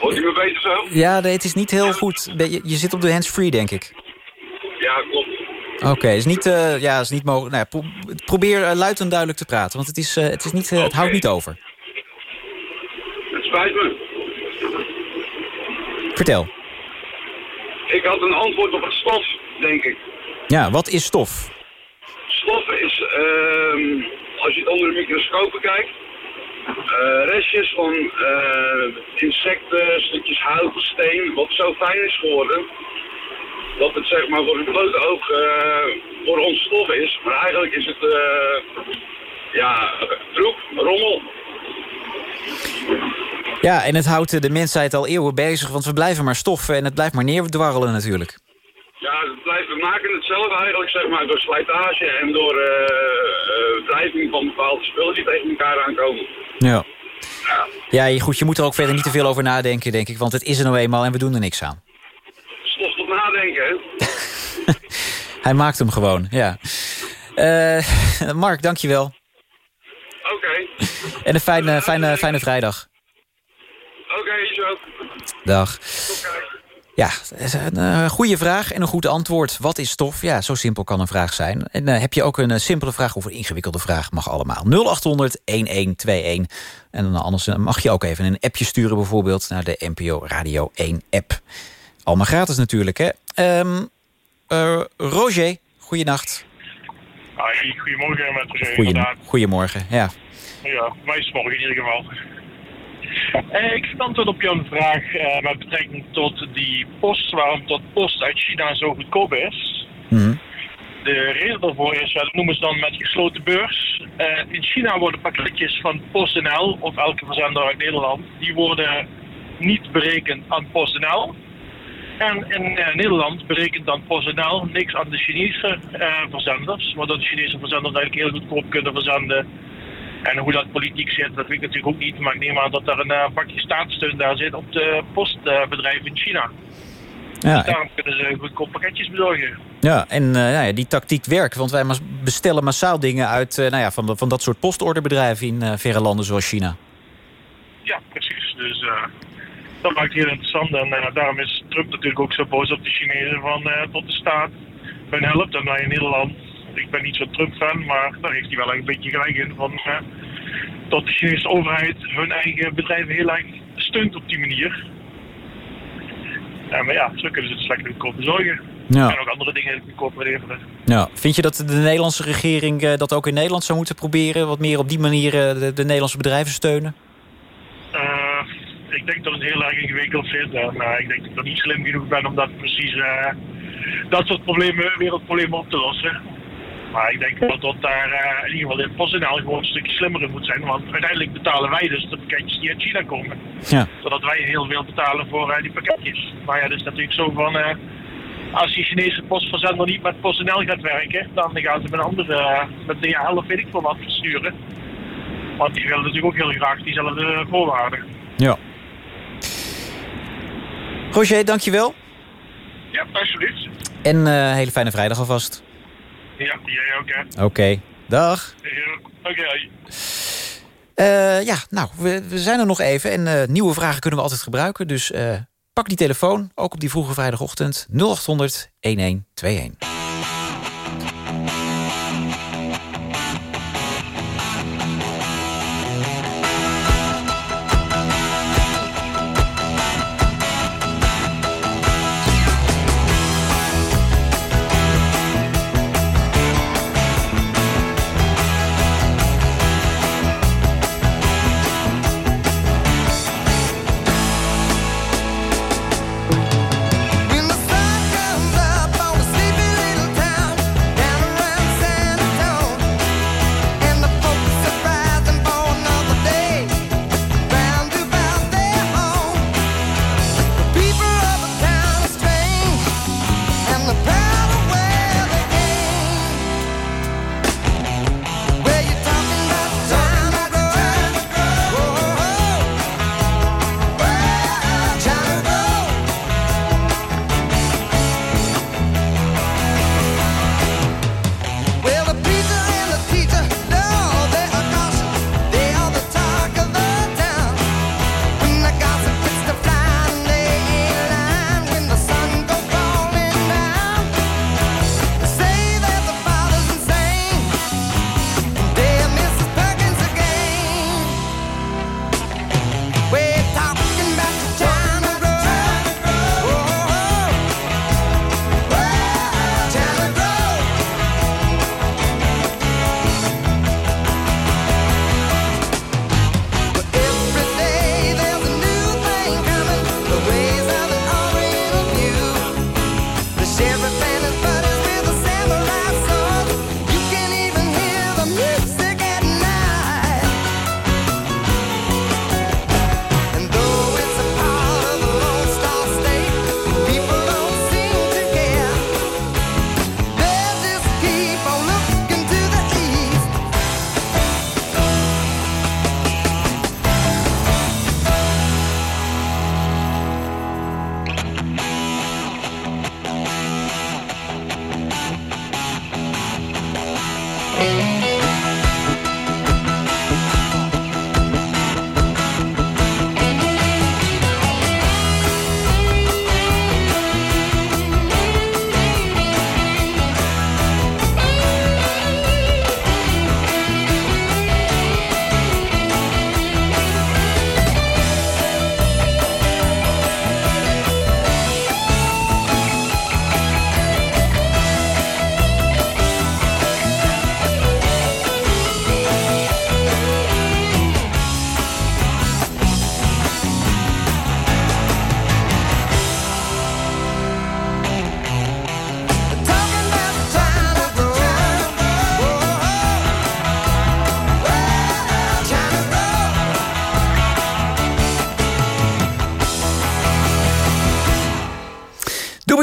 Hoort u me beter zo? Ja, nee, het is niet heel goed. Je, je zit op de hands-free, denk ik. Ja, klopt. Oké, is niet, eh, ja, is niet mogelijk. Nou, ja, pro- probeer eh, luid en duidelijk te praten, want het, is, eh, het, is niet, het houdt niet over. Het spijt me. Vertel. Ik had een antwoord op het stof, denk ik. Ja, wat is stof? Stof is, ehm, als je het onder de microscoop bekijkt, eh, restjes van eh, insecten, stukjes hout, steen, wat zo fijn is geworden, dat het zeg maar voor een blote oog eh, voor ons stof is. Maar eigenlijk is het, ja, troep, rommel. Ja, en het houdt de mensheid al eeuwen bezig, want we blijven maar stoffen en het blijft maar neerdwarrelen natuurlijk. Ja, het blijft, we maken het zelf eigenlijk zeg maar door slijtage en door wrijving van bepaalde spullen die tegen elkaar aankomen. Ja. Ja, goed, je moet er ook verder niet te veel over nadenken, denk ik, want het is er nou eenmaal en we doen er niks aan. Stof tot nadenken, hè? Hij maakt hem gewoon, ja. Eh, Mark, dankjewel. En een fijne, fijne, fijne vrijdag. Oké, zo. Dag. Ja, een eh, goede vraag en een goed antwoord. Wat is stof? Ja, zo simpel kan een vraag zijn. En eh, heb je ook een eh, simpele vraag of een ingewikkelde vraag? Mag allemaal. 0800 1121. En dan anders mag je ook even een appje sturen... bijvoorbeeld naar de NPO Radio 1 app. Allemaal gratis natuurlijk, hè? Ehm, eh, Roger, goeienacht. Hi, goedemorgen met Roger, inderdaad. goedemorgen, ja. Ja, wijsmorgen in ieder geval. Eh, ik antwoord op jouw vraag eh, met betrekking tot die post, waarom tot post uit China zo goedkoop is. Mhm. De reden daarvoor is, ja, dat noemen ze dan met gesloten beurs. Eh, in China worden pakketjes van PostNL of elke verzender uit Nederland, die worden niet berekend aan PostNL. En in eh, Nederland berekent dan PostNL niks aan de Chinese eh, verzenders, waardoor de Chinese verzenders eigenlijk heel goedkoop kunnen verzenden. En hoe dat politiek zit, dat weet ik natuurlijk ook niet, maar ik neem aan dat er een eh, pakje staatssteun daar zit op de postbedrijven in China. Ja, Dus daarom kunnen ze goedkoop pakketjes bezorgen. Ja, en nou ja, die tactiek werkt. Want wij bestellen massaal dingen uit nou ja, van, van dat soort postorderbedrijven in verre landen zoals China. Ja, precies. Dus dat maakt het heel interessant. En eh, daarom is Trump natuurlijk ook zo boos op de Chinezen van eh, tot de staat hun helpt. En wij in Nederland, ik ben niet zo'n Trump-fan, maar daar heeft hij wel een beetje gelijk in. Van, eh, dat de Chinese overheid hun eigen bedrijven heel erg steunt op die manier. Maar ja, zo kunnen ze het slecht goedkoop bezorgen. Ja. En ook andere dingen goedkoop leveren. Ja. Vind je dat de Nederlandse regering dat ook in Nederland zou moeten proberen? Wat meer op die manier de, de Nederlandse bedrijven steunen? Ik denk dat het heel erg ingewikkeld zit. En eh, ik denk dat ik nog niet slim genoeg ben om dat precies eh, dat soort problemen, wereldproblemen op te lossen. Maar ik denk wel dat daar eh, in ieder geval in PostNL gewoon een stukje slimmer in moet zijn. Want uiteindelijk betalen wij dus de pakketjes die uit China komen. Ja. Zodat wij heel veel betalen voor die pakketjes. Maar ja, het is natuurlijk zo van... als die Chinese postverzender niet met PostNL gaat werken, dan gaan ze met een andere, met DHL of weet ik veel wat versturen. Want die willen natuurlijk ook heel graag diezelfde voorwaarden. Ja. Roger, dankjewel. Ja, alsjeblieft. En een hele fijne vrijdag alvast. Ja, jij ook, hè. Oké, dag. Oké, hoi. Eh, ja, nou, we, we zijn er nog even. En eh, nieuwe vragen kunnen we altijd gebruiken. Dus pak die telefoon, ook op die vroege vrijdagochtend. 0800 1121.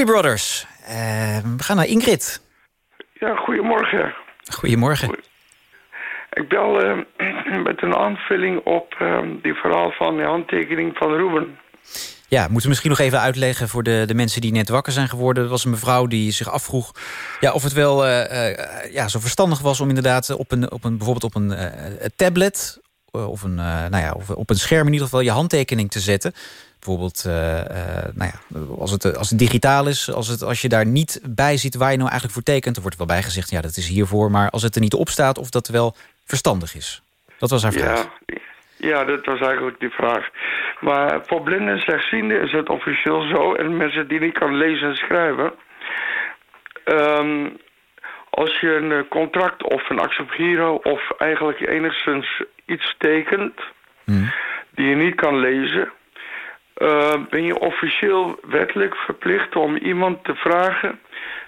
Brothers. Eh, we gaan naar Ingrid. Ja, goedemorgen. Goedemorgen. Ik bel eh, met een aanvulling op eh, die verhaal van de handtekening van Ruben. Ja, moeten we misschien nog even uitleggen voor de, de mensen die net wakker zijn geworden. Er was een mevrouw die zich afvroeg ja, of het wel ja, zo verstandig was... om inderdaad op een, op een, bijvoorbeeld op een tablet of, een, nou ja, of op een scherm in ieder geval je handtekening te zetten. Bijvoorbeeld eh, eh, nou ja, als, het, als het digitaal is, als, het, als je daar niet bij ziet waar je nou eigenlijk voor tekent... dan wordt er wel bijgezegd, ja, dat is hiervoor. Maar als het er niet op staat, of dat wel verstandig is. Dat was haar vraag. Ja, ja, dat was eigenlijk die vraag. Maar voor blinden en slechtzienden is het officieel zo... en mensen die niet kan lezen en schrijven... ehm, als je een contract of een actie op giro... of eigenlijk enigszins iets tekent... die je niet kan lezen... eh, ben je officieel wettelijk verplicht om iemand te vragen...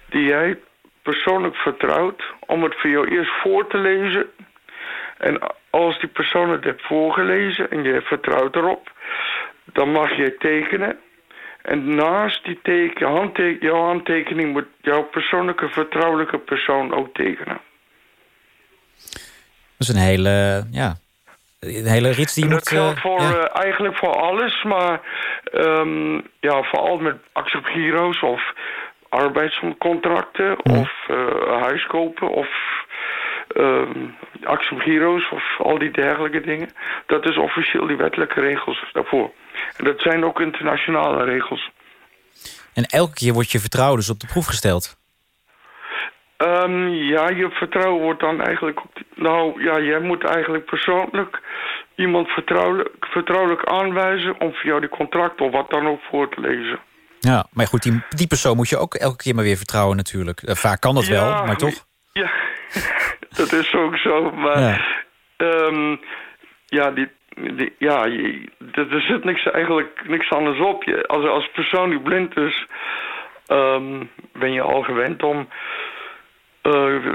die jij persoonlijk vertrouwt... om het voor jou eerst voor te lezen... En als die persoon het heeft voorgelezen en je vertrouwt erop, dan mag je tekenen. En naast die teken, jouw handtekening moet jouw persoonlijke vertrouwelijke persoon ook tekenen. Dat is een hele, ja, een hele rits die je Dat moet... geldt eh, voor, ja. eh, eigenlijk voor alles, maar ehm, ja, vooral met actie op giro's of arbeidscontracten of eh, huiskopen of ehm actie op giro's of al die dergelijke dingen. Dat is officieel die wettelijke regels daarvoor. En dat zijn ook internationale regels. En elke keer wordt je vertrouwen dus op de proef gesteld. Ehm, ja, je vertrouwen wordt dan eigenlijk... Op die- nou, ja, jij moet eigenlijk persoonlijk iemand vertrouwelijk, vertrouwelijk aanwijzen... om voor jou die contract of wat dan ook voor te lezen. Ja, maar goed, die, die persoon moet je ook elke keer maar weer vertrouwen natuurlijk. Eh, vaak kan dat wel, maar toch? Ja, dat is ook zo. Maar Ja. ja, ja, die, die, ja je, er zit niks, eigenlijk niks anders op. Je, als, als persoon die blind is, ehm, ben je al gewend om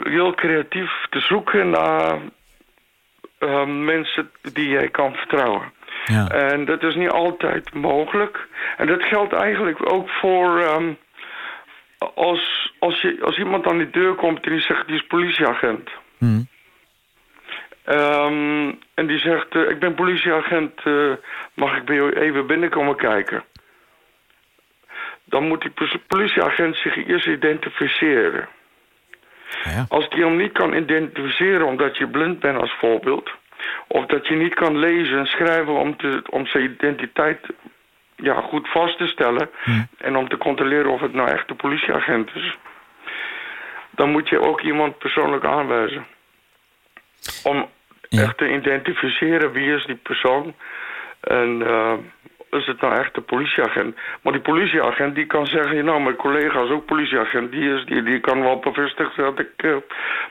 heel creatief te zoeken naar eh, mensen die jij kan vertrouwen. Ja. En dat is niet altijd mogelijk. En dat geldt eigenlijk ook voor... ehm, als, als, je, als iemand aan die deur komt en die zegt, die is politieagent. Hmm. Ehm, en die zegt, eh, ik ben politieagent, eh, mag ik bij jou even binnenkomen kijken? Dan moet die politieagent zich eerst identificeren. Als die hem niet kan identificeren omdat je blind bent als voorbeeld... of dat je niet kan lezen en schrijven om, te, om zijn identiteit ja, goed vast te stellen... en om te controleren of het nou echt een politieagent is... dan moet je ook iemand persoonlijk aanwijzen. Om echt te identificeren wie is die persoon... en eh, is het nou echt een politieagent. Maar die politieagent die kan zeggen... nou, mijn collega is ook politieagent. Die, is, die, die kan wel bevestigen dat ik eh,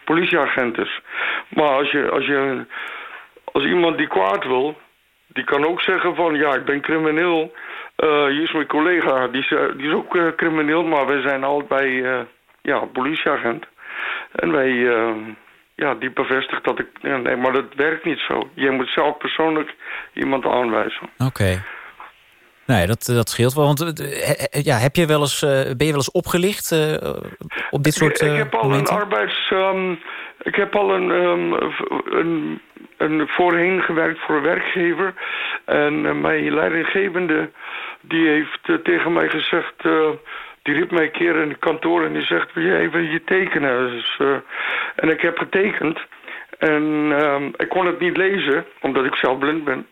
politieagent is. Maar als je, als je... Als iemand die kwaad wil... die kan ook zeggen van... ja, ik ben crimineel. Eh, hier is mijn collega. Die is, eh, die is ook crimineel... maar wij zijn allebei ja, politieagent. En wij... ja, die bevestigt dat ik... Nee, maar dat werkt niet zo. Je moet zelf persoonlijk iemand aanwijzen. Oké. Nee, dat, dat scheelt wel. Want eh, ja, heb je wel eens, eh, ben je wel eens opgelicht eh, op dit soort ik, ik eh, heb al momenten? een arbeids... ik heb al een, een, een voorheen gewerkt voor een werkgever. En eh, mijn leidinggevende die heeft eh, tegen mij gezegd... eh, die riep mij een keer in het kantoor en die zegt, wil je even je tekenen? Dus, eh, en ik heb getekend. En ehm, ik kon het niet lezen, omdat ik zelf blind ben.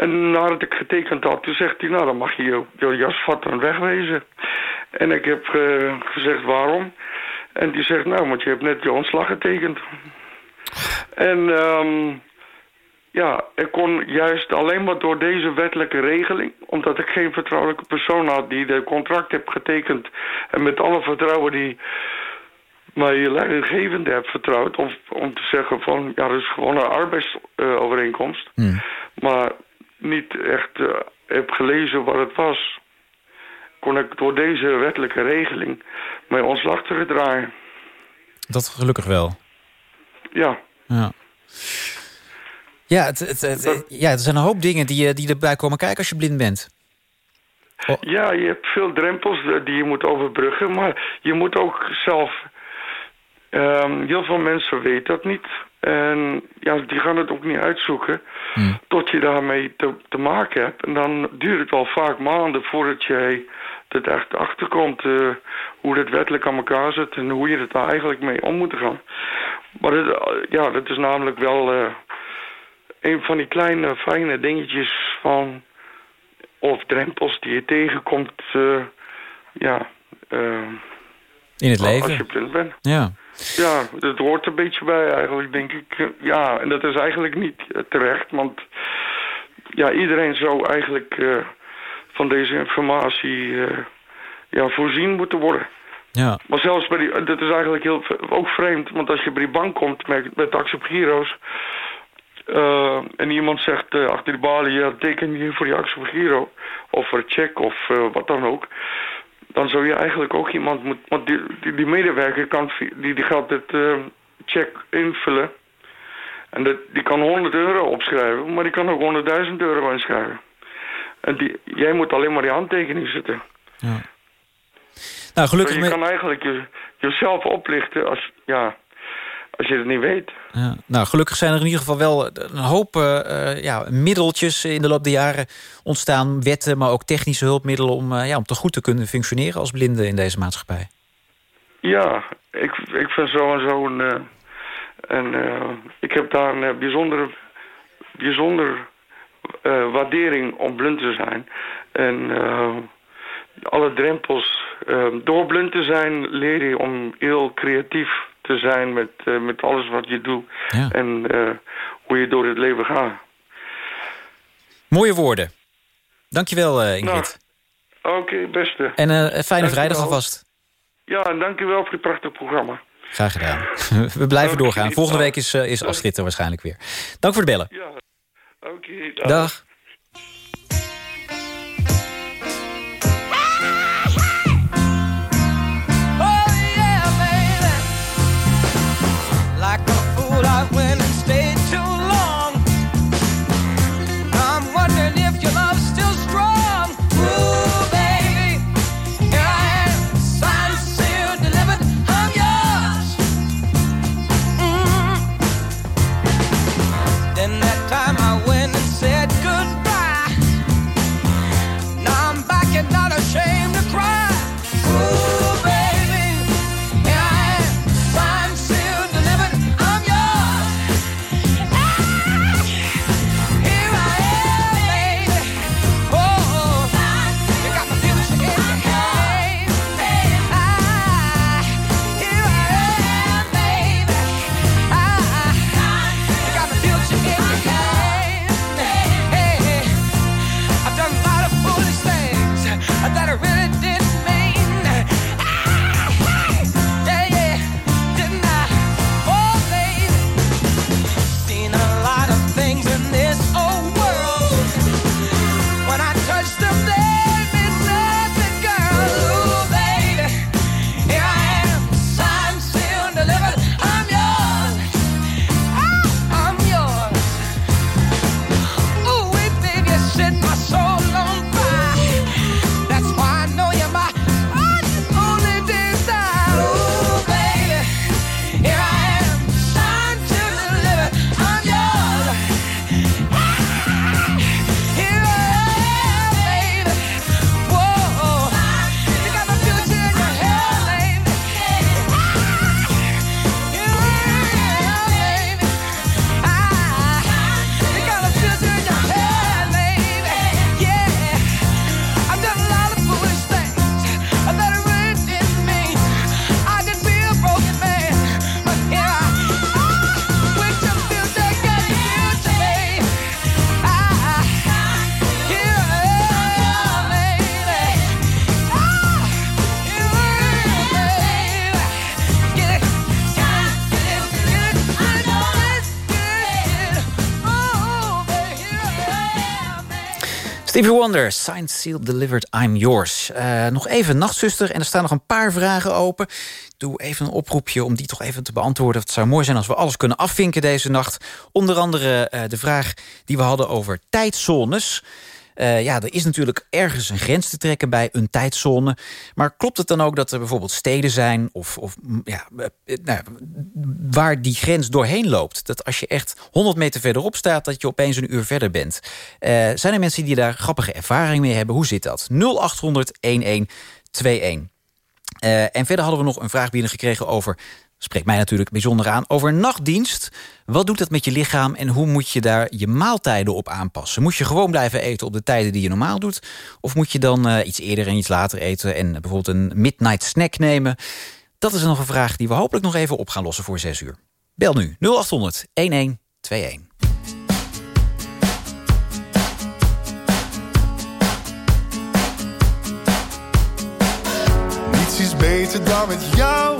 En nadat ik getekend had, toen zegt hij, nou dan mag je je, je jas vatten en wegwezen. En ik heb gezegd, waarom? En die zegt, nou, want je hebt net je ontslag getekend. En ehm, ja, ik kon juist alleen maar door deze wettelijke regeling... omdat ik geen vertrouwelijke persoon had die de contract heb getekend... en met alle vertrouwen die mij leidinggevende heb vertrouwd... Of, om te zeggen van, ja, dat is gewoon een arbeidsovereenkomst... maar niet echt eh, heb gelezen wat het was... kon ik door deze wettelijke regeling mijn ontslag terugdraaien. Dat gelukkig wel. Ja. Ja. Ja, het, het, het- ja, er zijn een hoop dingen die, eh, die erbij komen kijken als je blind bent. Ja, je hebt veel drempels eh, die je moet overbruggen, maar je moet ook zelf... ehm, heel veel mensen weten dat niet. En ja, die gaan het ook niet uitzoeken tot je daarmee te, te maken hebt. En dan duurt het al vaak maanden voordat jij er echt achterkomt eh, hoe dat wettelijk aan elkaar zit en hoe je er daar eigenlijk mee om moet gaan. Maar het, eh, ja, dat is namelijk wel eh, een van die kleine fijne dingetjes van of drempels die je tegenkomt, eh, ja, In het als leven. je blind bent. Ja. Ja, dat hoort een beetje bij eigenlijk, denk ik. Ja, en dat is eigenlijk niet eh, terecht, want ja, iedereen zou eigenlijk eh, van deze informatie eh, ja, voorzien moeten worden. Ja. Maar zelfs bij die, dat is eigenlijk heel, ook vreemd, want als je bij die bank komt met, met taxi op Giro's... en iemand zegt achter de balie, ja, teken je voor die actie op Giro... of voor een check of wat dan ook... dan zou je eigenlijk ook iemand moeten... want die, die, die medewerker kan, die, die gaat het eh, check invullen... en dat, die kan 100 euro opschrijven, maar die kan ook 100.000 euro inschrijven. En die, jij moet alleen maar die handtekening zetten. Nou, gelukkig... je met- kan eigenlijk je, jezelf oplichten als, ja, als je het niet weet. Ja, nou, gelukkig zijn er in ieder geval wel een hoop eh, eh, ja, middeltjes in de loop der jaren ontstaan. Wetten, maar ook technische hulpmiddelen om, eh, ja, om te goed te kunnen functioneren als blinde in deze maatschappij. Ja, ik, ik vind sowieso een... eh, en eh, ik heb daar een eh, bijzondere, bijzonder eh, waardering om blind te zijn. En eh, alle drempels... eh, door blind te zijn leer je om heel creatief te zijn met, eh, met alles wat je doet. En eh, hoe je door het leven gaat. Mooie woorden. Dankjewel, eh Ingrid. Oké, beste. en een fijne vrijdag alvast. Ja, en dankjewel voor het prachtige programma. Graag gedaan. We blijven doorgaan. Volgende week is, is Astrid er waarschijnlijk weer. Dank voor het bellen. Oké, Dag. Stevie Wonder, signed, sealed, delivered, I'm yours. Eh, nog even nachtzuster en er staan nog een paar vragen open. Doe even een oproepje om die toch even te beantwoorden. Het zou mooi zijn als we alles kunnen afvinken deze nacht. Onder andere eh, de vraag die we hadden over tijdzones... Uh, ja, er is natuurlijk ergens een grens te trekken bij een tijdzone. Maar klopt het dan ook dat er bijvoorbeeld steden zijn... Of, of ja, uh, nou, waar die grens doorheen loopt? Dat als je echt 100 meter verderop staat... dat je opeens een uur verder bent. Zijn er mensen die daar grappige ervaring mee hebben? Hoe zit dat? 0800 1121. en verder hadden we nog een vraag binnengekregen over spreekt mij natuurlijk bijzonder aan, over nachtdienst. Wat doet dat met je lichaam en hoe moet je daar je maaltijden op aanpassen? Moet je gewoon blijven eten op de tijden die je normaal doet? Of moet je dan uh, iets eerder en iets later eten en bijvoorbeeld een midnight snack nemen? Dat is nog een vraag die we hopelijk nog even op gaan lossen voor 6 uur. Bel nu 0800 1121. Niets is beter dan met jou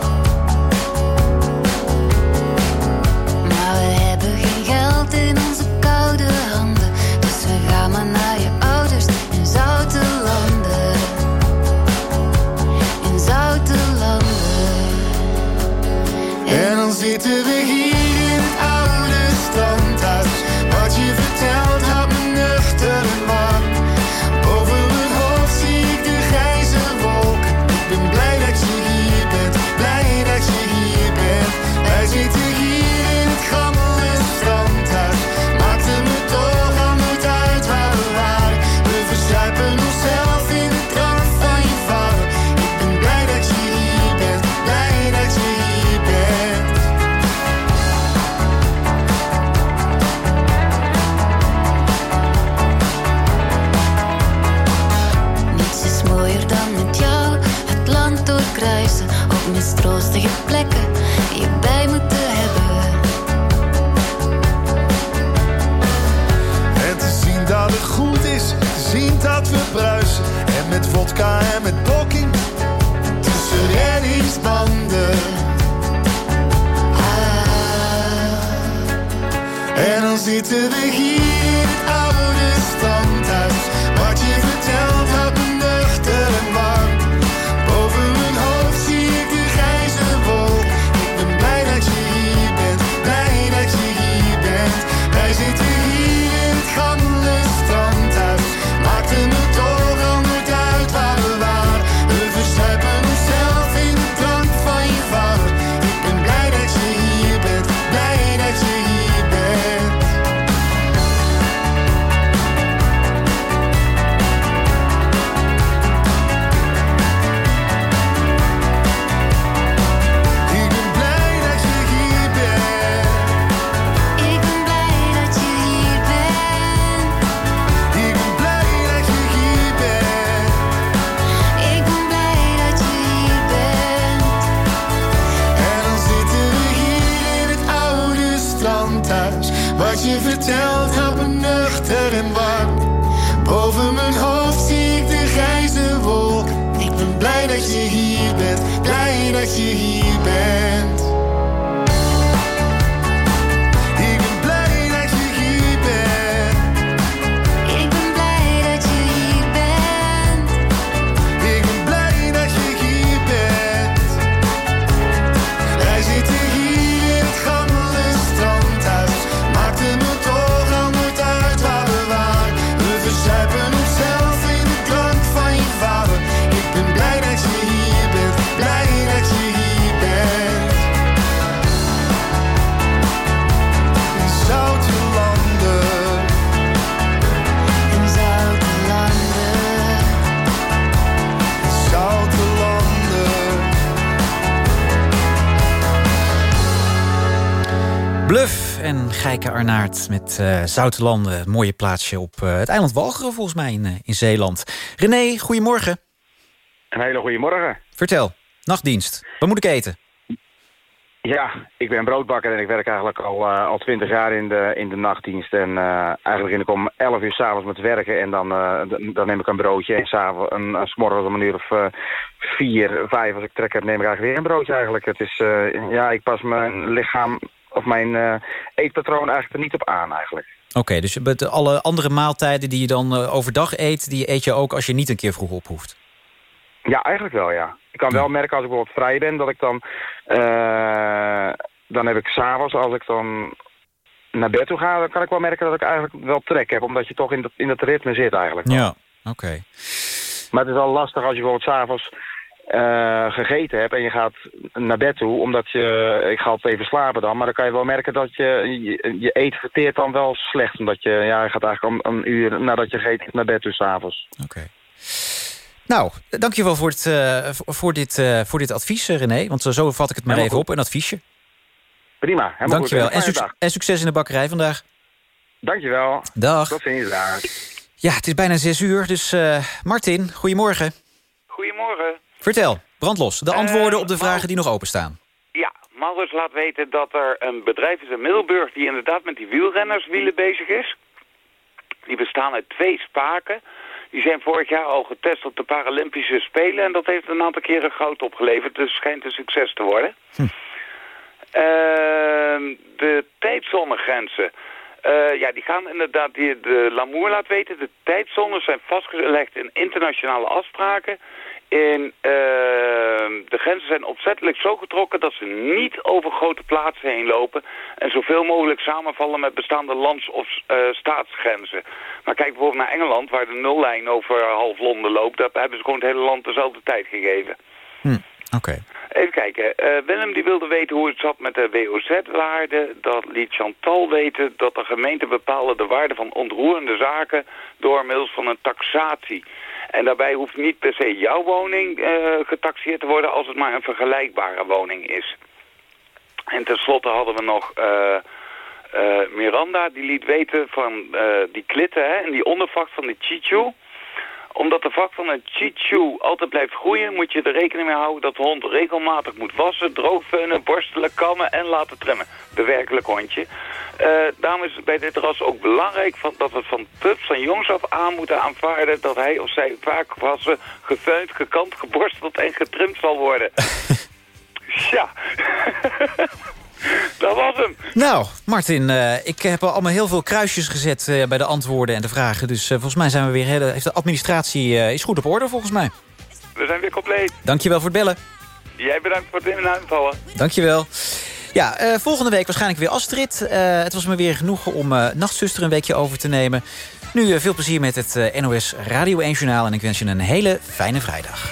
Houdt me nuchter en warm. Boven mijn hoofd zie ik de grijze wolk. Ik ben blij dat je hier bent, blij dat je hier bent. Bluff en Geike Arnaert met uh, Zoutelanden. Mooie plaatsje op uh, het eiland Walcheren volgens mij in, uh, in Zeeland. René, goedemorgen. Een hele goede morgen. Vertel, nachtdienst. Wat moet ik eten? Ja, ik ben broodbakker en ik werk eigenlijk al, uh, al 20 jaar in de, in de nachtdienst. En uh, eigenlijk begin ik om 11 uur s'avonds met werken en dan, uh, dan neem ik een broodje. En s'avonds, een, een s'morgens om een uur of vier, vijf als ik trek heb, neem ik eigenlijk weer een broodje eigenlijk. Het is, ja, ik pas mijn lichaam of mijn eh, eetpatroon eigenlijk er niet op aan eigenlijk. Oké, dus met alle andere maaltijden die je dan eh, overdag eet... die eet je ook als je niet een keer vroeg op hoeft? Ja, eigenlijk wel, ja. Ik kan wel merken als ik bijvoorbeeld vrij ben, dat ik dan... eh, dan heb ik s'avonds, als ik dan naar bed toe ga... dan kan ik wel merken dat ik eigenlijk wel trek heb. Omdat je toch in dat, in dat ritme zit eigenlijk. Ja, oké. Maar het is wel lastig als je bijvoorbeeld s'avonds eh gegeten hebt... en je gaat naar bed toe, omdat je... Ik ga altijd even slapen dan, maar dan kan je wel merken dat je... Je, je eten verteert dan wel slecht. Omdat je, ja, je gaat eigenlijk om een uur nadat je gegeten hebt naar bed toe s'avonds. Oké. Nou, dankjewel voor, het, eh, voor, dit, eh, voor dit advies, René. Want zo- vat ik het maar Helemaal even op, een adviesje. Prima, helemaal Dankjewel. goed. En, Fijne suc- dag. en succes in de bakkerij vandaag. Dankjewel. Dag. Tot ziens. Dag. Ja, het is bijna zes uur, dus eh, Martin, goedemorgen. Goedemorgen. Vertel, brandlos. De antwoorden Eh, op de vragen die nog openstaan. Ja, Maurits laat weten dat er een bedrijf is in Middelburg... die inderdaad met die wielrennerswielen bezig is. Die bestaan uit twee spaken. Die zijn vorig jaar al getest op de Paralympische Spelen... en dat heeft een aantal keren goud opgeleverd. Dus schijnt een succes te worden. Ehm, de tijdzonnegrenzen. Eh, ja, die gaan inderdaad, die de Lamour laat weten, de tijdzones zijn vastgelegd in internationale afspraken. In, ehm, de grenzen zijn opzettelijk zo getrokken dat ze niet over grote plaatsen heen lopen en zoveel mogelijk samenvallen met bestaande lands- of eh, staatsgrenzen. Maar kijk bijvoorbeeld naar Engeland, waar de nullijn over half Londen loopt, daar hebben ze gewoon het hele land dezelfde tijd gegeven. Oké. Even kijken. Eh, Willem die wilde weten hoe het zat met de WOZ-waarde. Dat liet Chantal weten dat de gemeente bepaalde de waarde van ontroerende zaken door middels van een taxatie. En daarbij hoeft niet per se jouw woning eh, getaxeerd te worden als het maar een vergelijkbare woning is. En tenslotte hadden we nog eh, eh, Miranda, die liet weten van die klitten hè, en die ondervacht van de Chichu omdat de vak van een Chichu altijd blijft groeien, moet je er rekening mee houden dat de hond regelmatig moet wassen, droogveunen, borstelen, kammen en laten trimmen. Bewerkelijk hondje. Eh, daarom is het bij dit ras ook belangrijk van, dat we van pups van jongs af aan moeten aanvaarden dat hij of zij vaak wassen, gefeund, gekant, geborsteld en getrimd zal worden. ja. dat was hem. Nou, Martin, eh, ik heb al allemaal heel veel kruisjes gezet eh, bij de antwoorden en de vragen. Dus eh, volgens mij zijn we weer hele, heeft de administratie is goed op orde volgens mij. We zijn weer compleet. Dankjewel voor het bellen. Jij bedankt voor het in- en uitvallen. Dankjewel. Ja, volgende week waarschijnlijk weer Astrid. Het was me weer genoegen om eh, Nachtzuster een weekje over te nemen. Nu veel plezier met het NOS Radio 1 Journaal. En ik wens je een hele fijne vrijdag.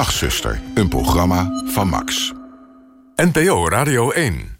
Nachtzuster, een programma van Max. NPO Radio 1.